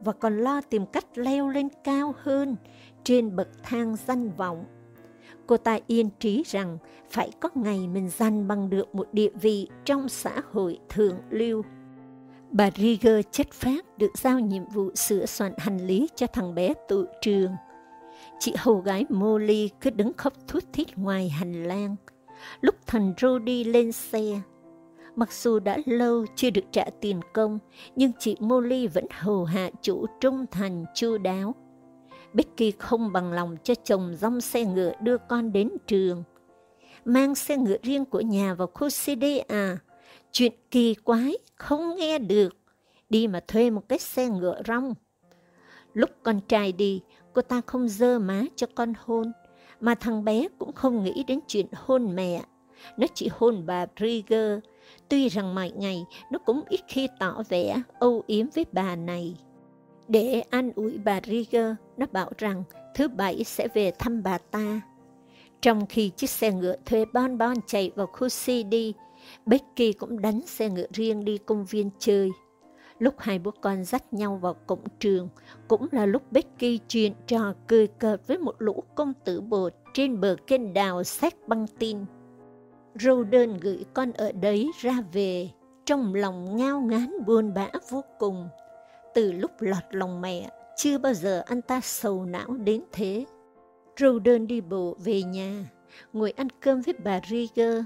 Speaker 1: và còn lo tìm cách leo lên cao hơn trên bậc thang danh vọng. Cô ta yên trí rằng phải có ngày mình giành bằng được một địa vị trong xã hội thượng lưu. Bà Rieger chất phát được giao nhiệm vụ sửa soạn hành lý cho thằng bé tụ trường. Chị hầu gái Molly cứ đứng khóc thút thít ngoài hành lang. Lúc thằng Rudy lên xe, mặc dù đã lâu chưa được trả tiền công, nhưng chị Molly vẫn hầu hạ chủ trung thành chu đáo. Becky không bằng lòng cho chồng dòng xe ngựa đưa con đến trường. Mang xe ngựa riêng của nhà vào khu CD à? Chuyện kỳ quái, không nghe được. đi mà thuê một cái xe ngựa rong. Lúc con trai đi, cô ta không dơ má cho con hôn, mà thằng bé cũng không nghĩ đến chuyện hôn mẹ. Nó chỉ hôn bà Rieger, tuy rằng mọi ngày nó cũng ít khi tỏ vẻ âu yếm với bà này. Để an ủi bà Rieger, nó bảo rằng thứ bảy sẽ về thăm bà ta. Trong khi chiếc xe ngựa thuê bon bon chạy vào khu CD, Becky cũng đánh xe ngựa riêng đi công viên chơi. Lúc hai bố con dắt nhau vào cổng trường, cũng là lúc Becky chuyện trò cười cợt với một lũ công tử bột trên bờ kênh đào xét băng tin. Roden gửi con ở đấy ra về, trong lòng ngao ngán buồn bã vô cùng. Từ lúc lọt lòng mẹ, chưa bao giờ anh ta sầu não đến thế. Roden đi bộ về nhà, ngồi ăn cơm với bà Rieger.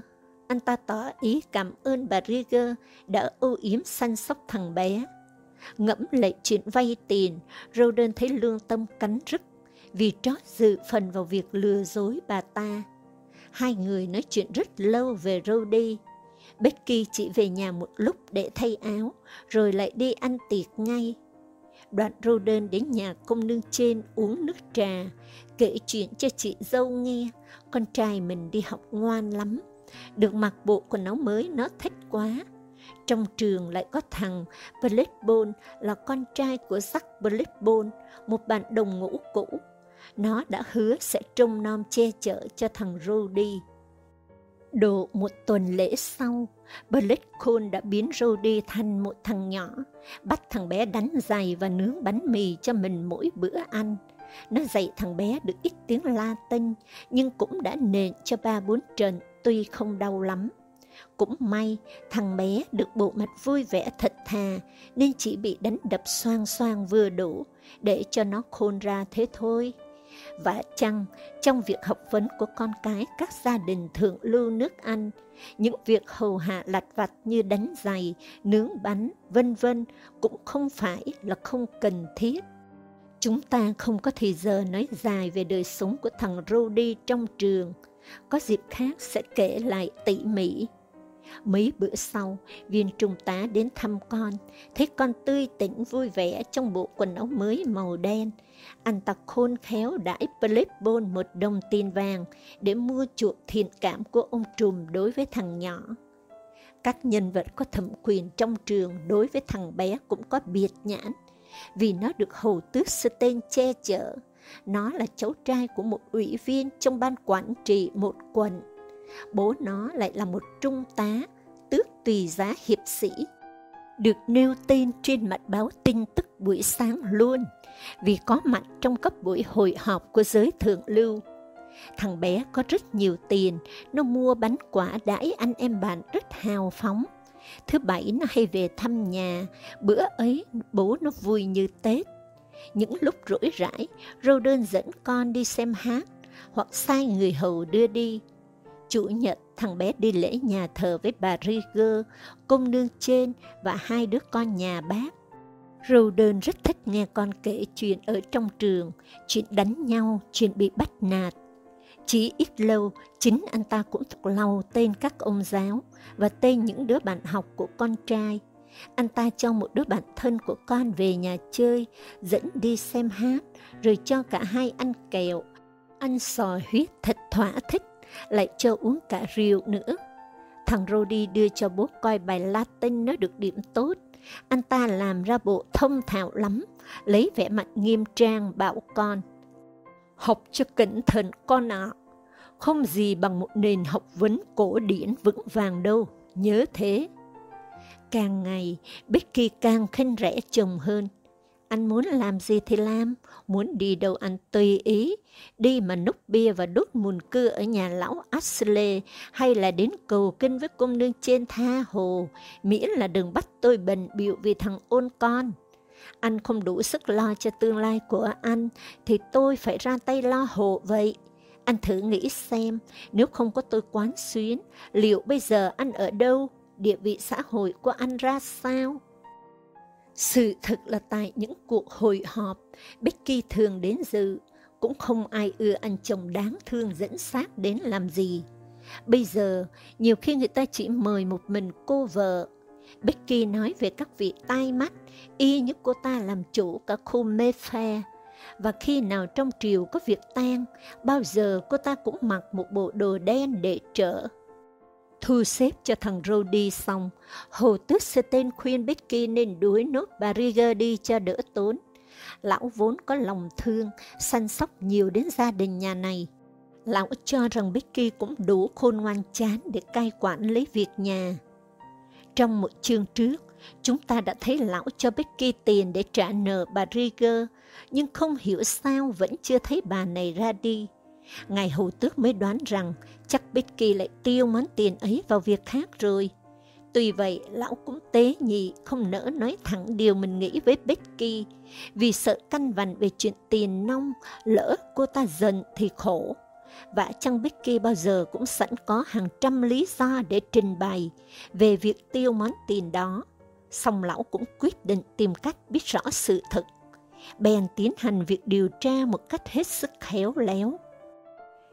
Speaker 1: Anh ta tỏ ý cảm ơn bà Rieger đã ưu yếm săn sóc thằng bé. Ngẫm lại chuyện vay tiền, Roden thấy lương tâm cắn rứt vì trót dự phần vào việc lừa dối bà ta. Hai người nói chuyện rất lâu về Rody. Becky chỉ về nhà một lúc để thay áo, rồi lại đi ăn tiệc ngay. Đoạn Roden đến nhà công nương trên uống nước trà, kể chuyện cho chị dâu nghe, con trai mình đi học ngoan lắm, được mặc bộ quần áo mới nó thích quá. Trong trường lại có thằng Blackbone là con trai của Jack Blackbone, một bạn đồng ngũ cũ. Nó đã hứa sẽ trông nom che chở cho thằng Rudy. Độ một tuần lễ sau, Blake đã biến Rudy thành một thằng nhỏ, bắt thằng bé đánh giày và nướng bánh mì cho mình mỗi bữa ăn. Nó dạy thằng bé được ít tiếng Latin, nhưng cũng đã nền cho ba bốn trận, tuy không đau lắm. Cũng may, thằng bé được bộ mặt vui vẻ thật thà, nên chỉ bị đánh đập xoang xoang vừa đủ, để cho nó khôn ra thế thôi. Và chăng, trong việc học vấn của con cái các gia đình thượng lưu nước Anh, những việc hầu hạ lặt vặt như đánh giày, nướng bánh, vân vân cũng không phải là không cần thiết. Chúng ta không có thời giờ nói dài về đời sống của thằng Rudy trong trường. Có dịp khác sẽ kể lại tỉ mỉ. Mấy bữa sau, viên trung tá đến thăm con, thấy con tươi tỉnh vui vẻ trong bộ quần áo mới màu đen. Anh ta khôn khéo đãi Plepbone một đồng tiền vàng để mua chuộc thiện cảm của ông trùm đối với thằng nhỏ. Các nhân vật có thẩm quyền trong trường đối với thằng bé cũng có biệt nhãn, vì nó được hầu tước Stein che chở. Nó là cháu trai của một ủy viên trong ban quản trị một quận bố nó lại là một trung tá, tước tùy giá hiệp sĩ. Được nêu tên trên mặt báo tin tức buổi sáng luôn, vì có mặt trong các buổi hội họp của giới thượng lưu. Thằng bé có rất nhiều tiền, nó mua bánh quả đãi anh em bạn rất hào phóng. Thứ bảy nó hay về thăm nhà, bữa ấy bố nó vui như Tết. Những lúc rỗi rãi, Rô đơn dẫn con đi xem hát, hoặc sai người hầu đưa đi, Chủ nhật, thằng bé đi lễ nhà thờ với bà Rieger, công nương trên và hai đứa con nhà bác. Roden rất thích nghe con kể chuyện ở trong trường, chuyện đánh nhau, chuyện bị bắt nạt. Chỉ ít lâu, chính anh ta cũng thuộc lau tên các ông giáo và tên những đứa bạn học của con trai. Anh ta cho một đứa bạn thân của con về nhà chơi, dẫn đi xem hát, rồi cho cả hai ăn kẹo, ăn sò huyết thật thỏa thích lại cho uống cả rượu nữa. Thằng Rody đưa cho bố coi bài Latin nó được điểm tốt. Anh ta làm ra bộ thông thạo lắm, lấy vẻ mặt nghiêm trang bảo con. Học cho cẩn thận con ạ, không gì bằng một nền học vấn cổ điển vững vàng đâu, nhớ thế. Càng ngày, Becky càng khinh rẻ chồng hơn. Anh muốn làm gì thì làm, muốn đi đâu anh tùy ý, đi mà núp bia và đốt mùn cưa ở nhà lão Ashley hay là đến cầu kinh với công nương trên tha hồ, miễn là đừng bắt tôi bần biệu vì thằng ôn con. Anh không đủ sức lo cho tương lai của anh, thì tôi phải ra tay lo hộ vậy. Anh thử nghĩ xem, nếu không có tôi quán xuyến, liệu bây giờ anh ở đâu, địa vị xã hội của anh ra sao? Sự thật là tại những cuộc hội họp, Becky thường đến dự, cũng không ai ưa anh chồng đáng thương dẫn xác đến làm gì. Bây giờ, nhiều khi người ta chỉ mời một mình cô vợ. Becky nói về các vị tai mắt, y như cô ta làm chủ cả khu Mayfair. Và khi nào trong triều có việc tang, bao giờ cô ta cũng mặc một bộ đồ đen để trở. Thu xếp cho thằng Rudy xong, Hồ Tước tên khuyên Becky nên đuổi nốt bà Rieger đi cho đỡ tốn. Lão vốn có lòng thương, săn sóc nhiều đến gia đình nhà này. Lão cho rằng Becky cũng đủ khôn ngoan chán để cai quản lấy việc nhà. Trong một chương trước, chúng ta đã thấy lão cho Becky tiền để trả nợ bà Rieger, nhưng không hiểu sao vẫn chưa thấy bà này ra đi. Ngài hầu tước mới đoán rằng chắc Becky lại tiêu món tiền ấy vào việc khác rồi. Tuy vậy, lão cũng tế nhị, không nỡ nói thẳng điều mình nghĩ với Becky, vì sợ căn vằn về chuyện tiền nông, lỡ cô ta giận thì khổ. Và chăng Becky bao giờ cũng sẵn có hàng trăm lý do để trình bày về việc tiêu món tiền đó. Xong lão cũng quyết định tìm cách biết rõ sự thật. Bèn tiến hành việc điều tra một cách hết sức khéo léo.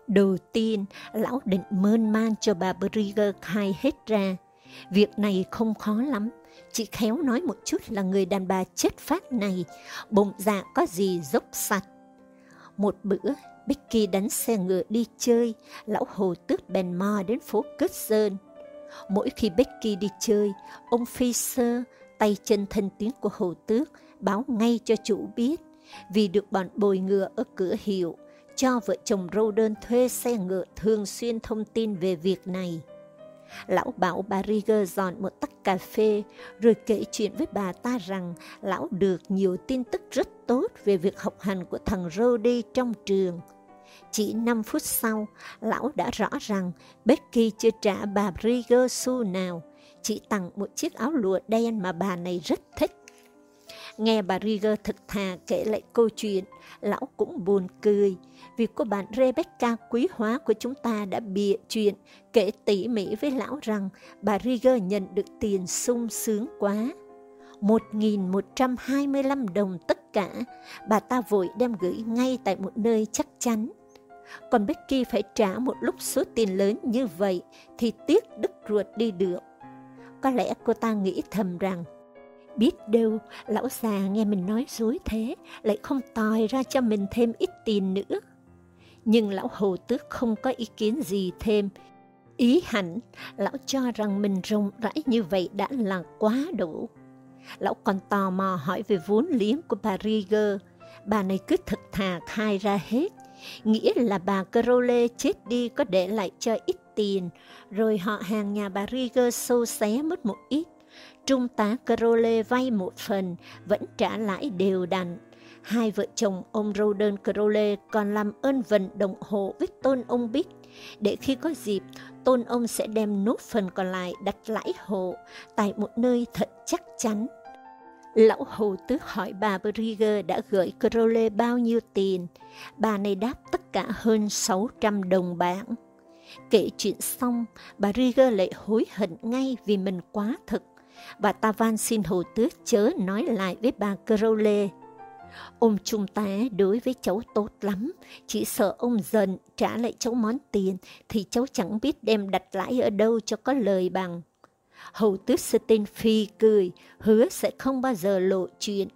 Speaker 1: Đầu tiên, lão định mơn man cho bà Brigger khai hết ra. Việc này không khó lắm, chỉ khéo nói một chút là người đàn bà chết phát này, bụng dạ có gì dốc sạch. Một bữa, Becky đánh xe ngựa đi chơi, lão hồ tước bèn mò đến phố Cất Sơn. Mỗi khi Becky đi chơi, ông Fisher, tay chân thân tiếng của hồ tước, báo ngay cho chủ biết, vì được bọn bồi ngựa ở cửa hiệu, cho vợ chồng Roden thuê xe ngựa thường xuyên thông tin về việc này. Lão bảo bà Rieger dọn một tách cà phê, rồi kể chuyện với bà ta rằng lão được nhiều tin tức rất tốt về việc học hành của thằng Rody trong trường. Chỉ 5 phút sau, lão đã rõ rằng Becky chưa trả bà Rieger xu nào, chỉ tặng một chiếc áo lụa đen mà bà này rất thích. Nghe bà Rieger thực thà kể lại câu chuyện, lão cũng buồn cười, vì cô bạn Rebecca quý hóa của chúng ta đã bịa chuyện, kể tỉ mỉ với lão rằng bà Rieger nhận được tiền sung sướng quá. 1.125 đồng tất cả, bà ta vội đem gửi ngay tại một nơi chắc chắn. Còn Becky phải trả một lúc số tiền lớn như vậy thì tiếc đứt ruột đi được. Có lẽ cô ta nghĩ thầm rằng Biết đâu, lão già nghe mình nói dối thế, lại không tòi ra cho mình thêm ít tiền nữa. Nhưng lão hồ tước không có ý kiến gì thêm. Ý hẳn, lão cho rằng mình rộng rãi như vậy đã là quá đủ. Lão còn tò mò hỏi về vốn liếng của bà Rieger. Bà này cứ thật thà khai ra hết. Nghĩa là bà Crowley chết đi có để lại cho ít tiền, rồi họ hàng nhà bà Rieger sâu xé mất một ít Trung tá Crowley vay một phần, vẫn trả lãi đều đặn. Hai vợ chồng ông Roden Crowley còn làm ơn vận động hộ với tôn ông Bích, để khi có dịp, tôn ông sẽ đem nốt phần còn lại đặt lãi hộ tại một nơi thật chắc chắn. Lão Hồ Tứ hỏi bà Brigger đã gửi Crowley bao nhiêu tiền. Bà này đáp tất cả hơn 600 đồng bảng. Kể chuyện xong, bà Rieger lại hối hận ngay vì mình quá thực và ta van xin hồ tước chớ nói lại với bà Crowley. Ông trung tá đối với cháu tốt lắm, chỉ sợ ông giận trả lại cháu món tiền thì cháu chẳng biết đem đặt lãi ở đâu cho có lời bằng. Hầu tước sơ phi cười, hứa sẽ không bao giờ lộ chuyện.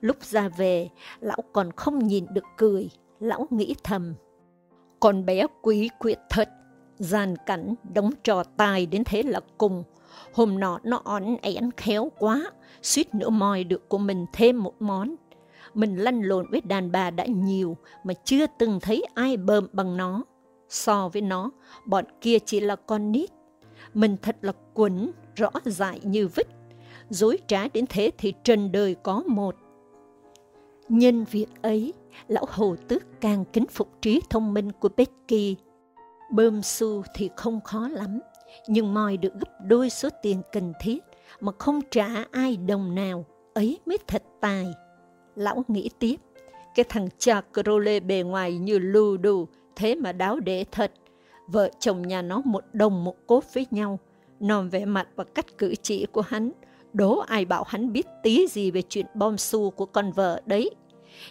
Speaker 1: Lúc ra về, lão còn không nhìn được cười, lão nghĩ thầm. Con bé quý quyệt thật, gian cảnh, đóng trò tài đến thế là cùng, Hôm nọ nó ỏn én khéo quá, suýt nữa moi được của mình thêm một món. Mình lăn lộn với đàn bà đã nhiều mà chưa từng thấy ai bơm bằng nó. So với nó, bọn kia chỉ là con nít. Mình thật là quẩn, rõ dại như vít. Dối trá đến thế thì trần đời có một. Nhân việc ấy, lão hồ tước càng kính phục trí thông minh của Becky. Bơm su thì không khó lắm, nhưng moi được gấp đôi số tiền cần thiết mà không trả ai đồng nào, ấy mới thật tài. Lão nghĩ tiếp, cái thằng cha Crowley bề ngoài như lù đù, thế mà đáo để thật. Vợ chồng nhà nó một đồng một cốt với nhau, nòm vẻ mặt và cách cử chỉ của hắn, đố ai bảo hắn biết tí gì về chuyện bom xu của con vợ đấy.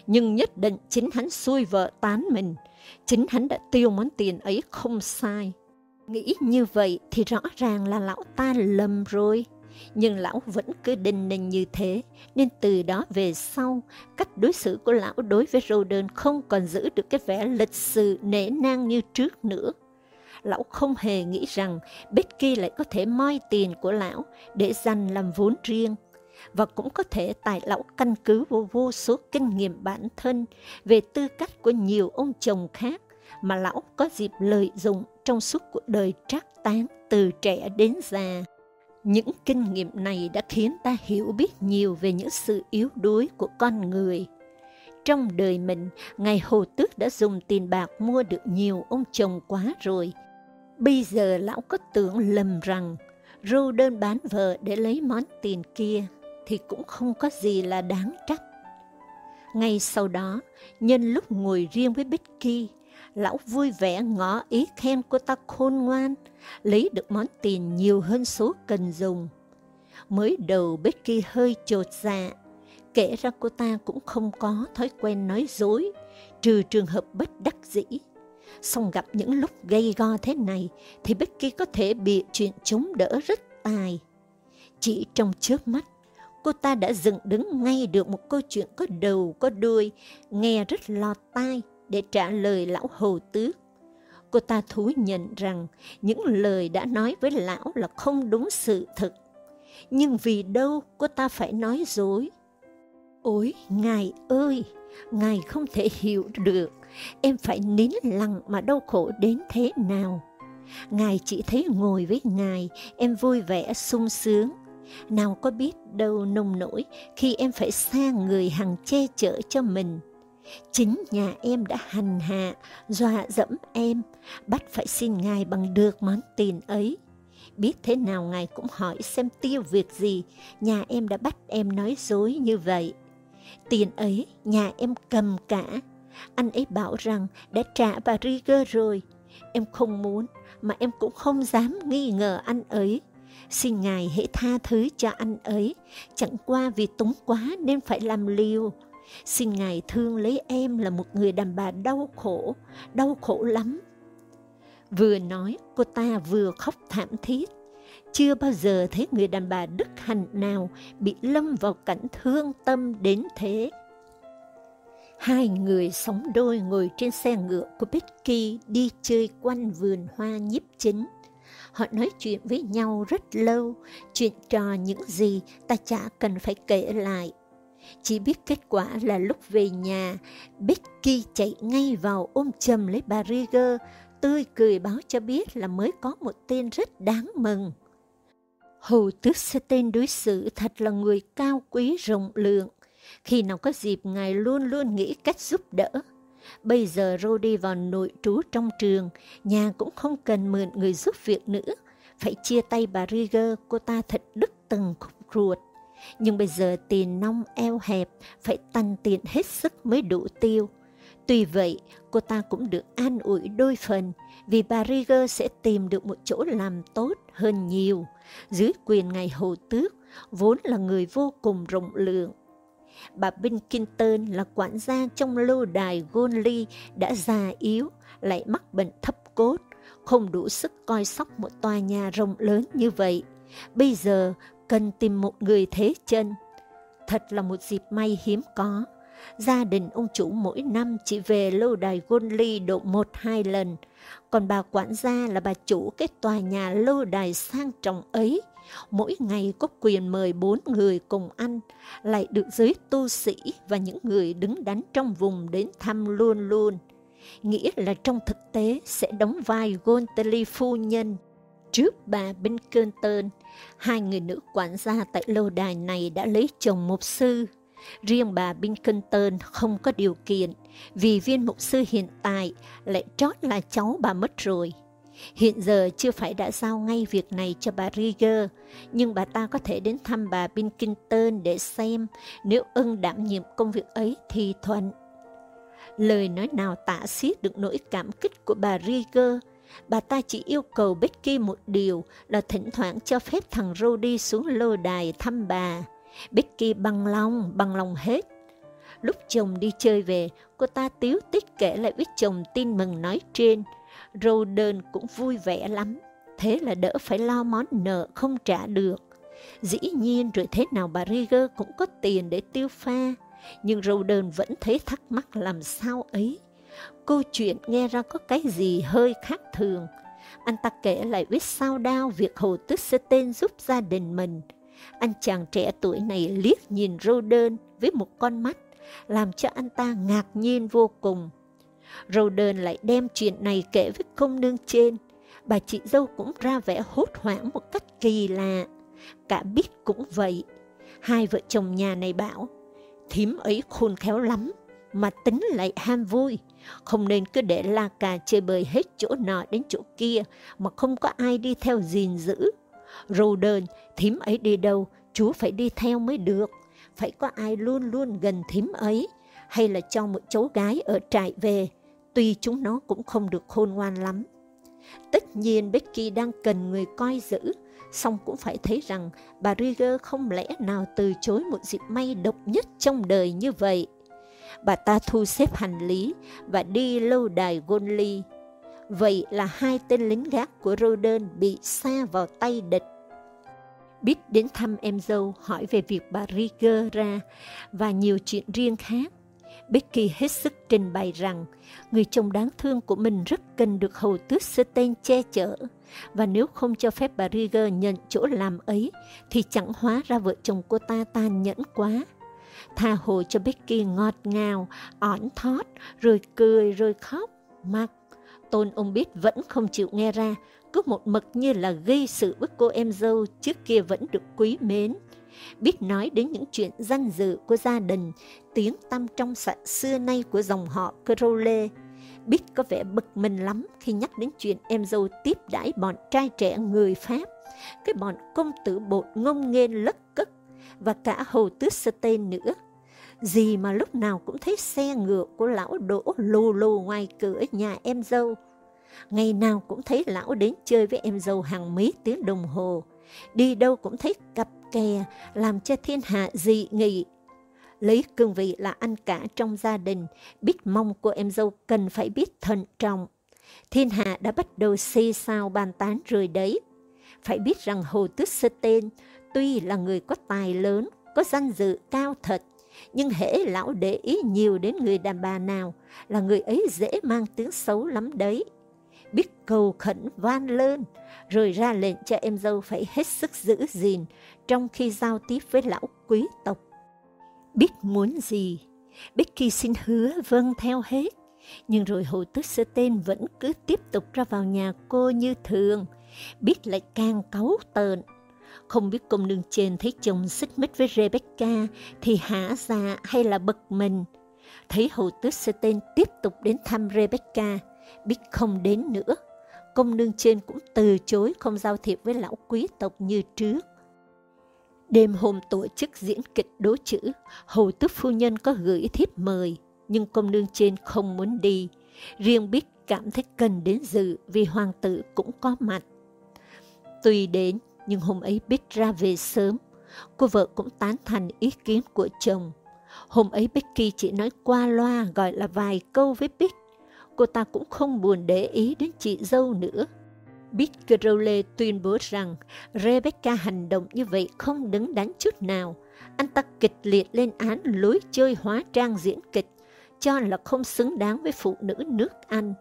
Speaker 1: Nhưng nhất định chính hắn xui vợ tán mình, chính hắn đã tiêu món tiền ấy không sai. Nghĩ như vậy thì rõ ràng là lão ta lầm rồi. nhưng lão vẫn cứ đinh ninh như thế, nên từ đó về sau, cách đối xử của lão đối với Roden không còn giữ được cái vẻ lịch sự nể nang như trước nữa. Lão không hề nghĩ rằng Becky lại có thể moi tiền của lão để dành làm vốn riêng, và cũng có thể tại lão căn cứ vô vô số kinh nghiệm bản thân về tư cách của nhiều ông chồng khác mà lão có dịp lợi dụng trong suốt cuộc đời trác tán từ trẻ đến già. Những kinh nghiệm này đã khiến ta hiểu biết nhiều về những sự yếu đuối của con người. Trong đời mình, Ngài Hồ Tước đã dùng tiền bạc mua được nhiều ông chồng quá rồi. Bây giờ lão có tưởng lầm rằng rô đơn bán vợ để lấy món tiền kia thì cũng không có gì là đáng trách. Ngay sau đó, nhân lúc ngồi riêng với Bích Kỳ, lão vui vẻ ngỏ ý khen cô ta khôn ngoan, lấy được món tiền nhiều hơn số cần dùng. Mới đầu Becky hơi chột dạ, kể ra cô ta cũng không có thói quen nói dối, trừ trường hợp bất đắc dĩ. Xong gặp những lúc gây go thế này, thì Becky có thể bị chuyện chống đỡ rất tài. Chỉ trong chớp mắt, cô ta đã dựng đứng ngay được một câu chuyện có đầu có đuôi, nghe rất lọt tai để trả lời lão hồ tước. Cô ta thú nhận rằng những lời đã nói với lão là không đúng sự thật. Nhưng vì đâu cô ta phải nói dối? Ôi, ngài ơi, ngài không thể hiểu được, em phải nín lặng mà đau khổ đến thế nào. Ngài chỉ thấy ngồi với ngài, em vui vẻ sung sướng. Nào có biết đâu nông nổi khi em phải xa người hằng che chở cho mình Chính nhà em đã hành hạ, dọa dẫm em, bắt phải xin ngài bằng được món tiền ấy. Biết thế nào ngài cũng hỏi xem tiêu việc gì, nhà em đã bắt em nói dối như vậy. Tiền ấy nhà em cầm cả, anh ấy bảo rằng đã trả bà Rieger rồi. Em không muốn, mà em cũng không dám nghi ngờ anh ấy. Xin Ngài hãy tha thứ cho anh ấy, chẳng qua vì túng quá nên phải làm liều. Xin Ngài thương lấy em là một người đàn bà đau khổ, đau khổ lắm. Vừa nói, cô ta vừa khóc thảm thiết. Chưa bao giờ thấy người đàn bà đức hạnh nào bị lâm vào cảnh thương tâm đến thế. Hai người sống đôi ngồi trên xe ngựa của Becky đi chơi quanh vườn hoa nhiếp chính. Họ nói chuyện với nhau rất lâu, chuyện trò những gì ta chả cần phải kể lại. Chỉ biết kết quả là lúc về nhà, Becky chạy ngay vào ôm chầm lấy bà Rieger, tươi cười báo cho biết là mới có một tên rất đáng mừng. Hầu tước tên đối xử thật là người cao quý rộng lượng. Khi nào có dịp, Ngài luôn luôn nghĩ cách giúp đỡ. Bây giờ Rody vào nội trú trong trường, nhà cũng không cần mượn người giúp việc nữa. Phải chia tay bà Rieger, cô ta thật đứt từng khúc ruột. Nhưng bây giờ tiền nông eo hẹp, phải tăng tiền hết sức mới đủ tiêu. Tuy vậy, cô ta cũng được an ủi đôi phần, vì bà Rieger sẽ tìm được một chỗ làm tốt hơn nhiều, dưới quyền ngài hồ tước, vốn là người vô cùng rộng lượng. Bà Binkinton là quản gia trong lâu đài Gonley đã già yếu, lại mắc bệnh thấp cốt, không đủ sức coi sóc một tòa nhà rộng lớn như vậy. Bây giờ cần tìm một người thế chân. Thật là một dịp may hiếm có. Gia đình ông chủ mỗi năm chỉ về lâu đài Gonly độ một hai lần, còn bà quản gia là bà chủ cái tòa nhà lâu đài sang trọng ấy. Mỗi ngày có quyền mời bốn người cùng ăn, lại được giới tu sĩ và những người đứng đắn trong vùng đến thăm luôn luôn. Nghĩa là trong thực tế sẽ đóng vai Gonteli phu nhân. Trước bà Binkerton, hai người nữ quản gia tại lâu đài này đã lấy chồng mục sư. Riêng bà Binkerton không có điều kiện, vì viên mục sư hiện tại lại trót là cháu bà mất rồi. Hiện giờ chưa phải đã giao ngay việc này cho bà Rieger, nhưng bà ta có thể đến thăm bà Binkerton để xem nếu ưng đảm nhiệm công việc ấy thì thuận. Lời nói nào tả xiết được nỗi cảm kích của bà Rieger Bà ta chỉ yêu cầu Becky một điều là thỉnh thoảng cho phép thằng Rudy xuống lô đài thăm bà. Becky bằng lòng, bằng lòng hết. Lúc chồng đi chơi về, cô ta tiếu tích kể lại với chồng tin mừng nói trên. Roden cũng vui vẻ lắm, thế là đỡ phải lo món nợ không trả được. Dĩ nhiên rồi thế nào bà Rieger cũng có tiền để tiêu pha, nhưng Roden vẫn thấy thắc mắc làm sao ấy. Câu chuyện nghe ra có cái gì hơi khác thường. Anh ta kể lại với sao đao việc Hồ Tức sê Tên giúp gia đình mình. Anh chàng trẻ tuổi này liếc nhìn Roden với một con mắt, làm cho anh ta ngạc nhiên vô cùng. Roden lại đem chuyện này kể với công nương trên. Bà chị dâu cũng ra vẻ hốt hoảng một cách kỳ lạ. Cả biết cũng vậy. Hai vợ chồng nhà này bảo, thím ấy khôn khéo lắm, mà tính lại ham vui. Không nên cứ để la cà chơi bời hết chỗ nọ đến chỗ kia, mà không có ai đi theo gìn giữ. Rô đơn, thím ấy đi đâu, chú phải đi theo mới được. Phải có ai luôn luôn gần thím ấy, hay là cho một cháu gái ở trại về, tuy chúng nó cũng không được khôn ngoan lắm. Tất nhiên Becky đang cần người coi giữ, song cũng phải thấy rằng bà Rieger không lẽ nào từ chối một dịp may độc nhất trong đời như vậy. Bà ta thu xếp hành lý và đi lâu đài Gonli. Vậy là hai tên lính gác của Roden bị xa vào tay địch. Biết đến thăm em dâu hỏi về việc bà Rieger ra và nhiều chuyện riêng khác. Becky hết sức trình bày rằng người chồng đáng thương của mình rất cần được hầu tước sơ tên che chở, và nếu không cho phép bà Rieger nhận chỗ làm ấy, thì chẳng hóa ra vợ chồng cô ta tàn nhẫn quá. Tha hồ cho Becky ngọt ngào, ỏn thót, rồi cười rồi khóc, mặc. Tôn ông biết vẫn không chịu nghe ra, cứ một mực như là gây sự với cô em dâu trước kia vẫn được quý mến biết nói đến những chuyện danh dự của gia đình, tiếng tăm trong sạch xưa nay của dòng họ Crowley. Biết có vẻ bực mình lắm khi nhắc đến chuyện em dâu tiếp đãi bọn trai trẻ người Pháp, cái bọn công tử bột ngông nghênh lất cất và cả hầu tước sơ tên nữa. Gì mà lúc nào cũng thấy xe ngựa của lão đỗ lù lù ngoài cửa nhà em dâu. Ngày nào cũng thấy lão đến chơi với em dâu hàng mấy tiếng đồng hồ. Đi đâu cũng thấy cặp kè làm cho thiên hạ dị nghị. Lấy cương vị là anh cả trong gia đình, biết mong của em dâu cần phải biết thận trọng. Thiên hạ đã bắt đầu xì sao bàn tán rồi đấy. Phải biết rằng Hồ Tước Sơ Tên tuy là người có tài lớn, có danh dự cao thật, nhưng hễ lão để ý nhiều đến người đàn bà nào là người ấy dễ mang tiếng xấu lắm đấy. Biết cầu khẩn van lơn, rồi ra lệnh cho em dâu phải hết sức giữ gìn trong khi giao tiếp với lão quý tộc. Biết muốn gì, Becky xin hứa vâng theo hết, nhưng rồi hồ tước sơ tên vẫn cứ tiếp tục ra vào nhà cô như thường, biết lại càng cáu tợn. Không biết công nương trên thấy chồng xích mích với Rebecca thì hả dạ hay là bực mình. Thấy hầu tước sơ tên tiếp tục đến thăm Rebecca, biết không đến nữa. Công nương trên cũng từ chối không giao thiệp với lão quý tộc như trước. Đêm hôm tổ chức diễn kịch đố chữ, hầu tước phu nhân có gửi thiếp mời, nhưng công nương trên không muốn đi. Riêng biết cảm thấy cần đến dự vì hoàng tử cũng có mặt. Tuy đến, nhưng hôm ấy Bích ra về sớm. Cô vợ cũng tán thành ý kiến của chồng. Hôm ấy Becky chỉ nói qua loa gọi là vài câu với Bích. Cô ta cũng không buồn để ý đến chị dâu nữa. Biết Crowley tuyên bố rằng Rebecca hành động như vậy không đứng đắn chút nào. Anh ta kịch liệt lên án lối chơi hóa trang diễn kịch, cho là không xứng đáng với phụ nữ nước Anh.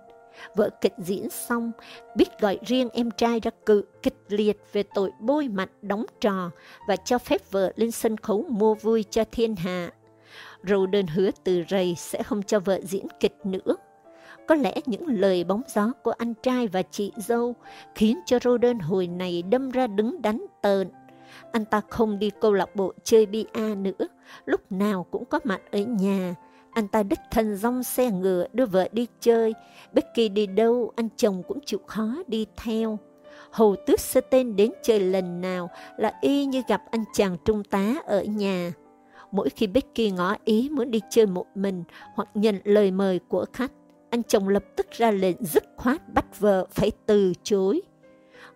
Speaker 1: Vợ kịch diễn xong, biết gọi riêng em trai ra cự kịch liệt về tội bôi mặt đóng trò và cho phép vợ lên sân khấu mua vui cho thiên hạ. Râu đơn hứa từ rầy sẽ không cho vợ diễn kịch nữa. Có lẽ những lời bóng gió của anh trai và chị dâu khiến cho Roden hồi này đâm ra đứng đắn tợn. Anh ta không đi câu lạc bộ chơi bia nữa, lúc nào cũng có mặt ở nhà. Anh ta đích thân rong xe ngựa đưa vợ đi chơi, Becky đi đâu anh chồng cũng chịu khó đi theo. Hầu tước sơ tên đến chơi lần nào là y như gặp anh chàng trung tá ở nhà. Mỗi khi Becky ngỏ ý muốn đi chơi một mình hoặc nhận lời mời của khách, anh chồng lập tức ra lệnh dứt khoát bắt vợ phải từ chối.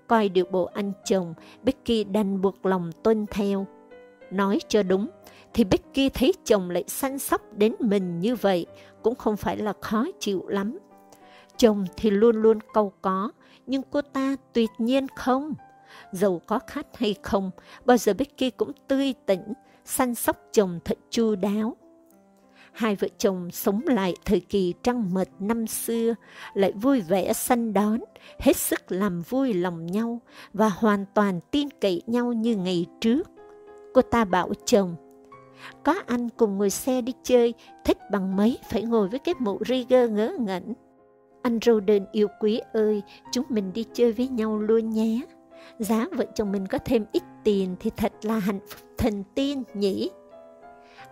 Speaker 1: Coi điều bộ anh chồng, Becky đành buộc lòng tuân theo. Nói cho đúng, thì Becky thấy chồng lại săn sóc đến mình như vậy, cũng không phải là khó chịu lắm. Chồng thì luôn luôn câu có, nhưng cô ta tuyệt nhiên không. Dầu có khát hay không, bao giờ Becky cũng tươi tỉnh, săn sóc chồng thật chu đáo. Hai vợ chồng sống lại thời kỳ trăng mật năm xưa, lại vui vẻ săn đón, hết sức làm vui lòng nhau và hoàn toàn tin cậy nhau như ngày trước. Cô ta bảo chồng, có anh cùng ngồi xe đi chơi, thích bằng mấy phải ngồi với cái mụ Rieger ngớ ngẩn. Anh Roden yêu quý ơi, chúng mình đi chơi với nhau luôn nhé. Giá vợ chồng mình có thêm ít tiền thì thật là hạnh phúc thần tiên nhỉ.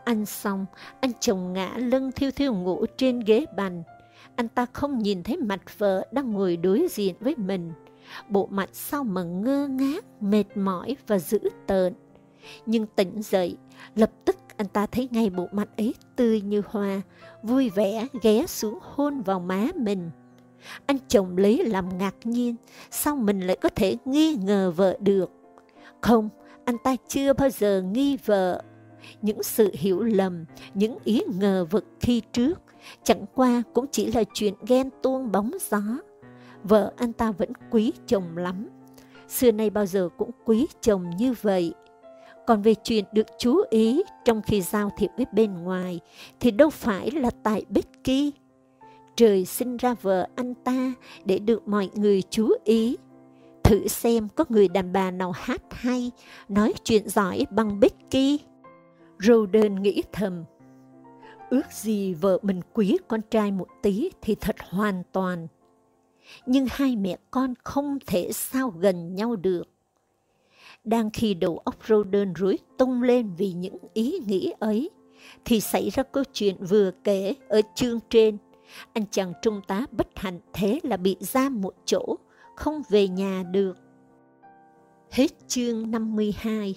Speaker 1: Ăn xong, anh chồng ngã lưng thiêu thiêu ngủ trên ghế bàn. Anh ta không nhìn thấy mặt vợ đang ngồi đối diện với mình. Bộ mặt sao mà ngơ ngác, mệt mỏi và dữ tợn. Nhưng tỉnh dậy, lập tức anh ta thấy ngay bộ mặt ấy tươi như hoa, vui vẻ ghé xuống hôn vào má mình. Anh chồng lấy làm ngạc nhiên, sao mình lại có thể nghi ngờ vợ được? Không, anh ta chưa bao giờ nghi vợ. Những sự hiểu lầm, những ý ngờ vực khi trước, chẳng qua cũng chỉ là chuyện ghen tuông bóng gió. Vợ anh ta vẫn quý chồng lắm. Xưa nay bao giờ cũng quý chồng như vậy. Còn về chuyện được chú ý trong khi giao thiệp với bên ngoài thì đâu phải là tại Becky. Trời sinh ra vợ anh ta để được mọi người chú ý. Thử xem có người đàn bà nào hát hay, nói chuyện giỏi bằng Becky. Roden nghĩ thầm, ước gì vợ mình quý con trai một tí thì thật hoàn toàn. Nhưng hai mẹ con không thể sao gần nhau được. Đang khi đầu óc Roden rối tung lên vì những ý nghĩ ấy, thì xảy ra câu chuyện vừa kể ở chương trên. Anh chàng trung tá bất hạnh thế là bị giam một chỗ, không về nhà được. Hết chương 52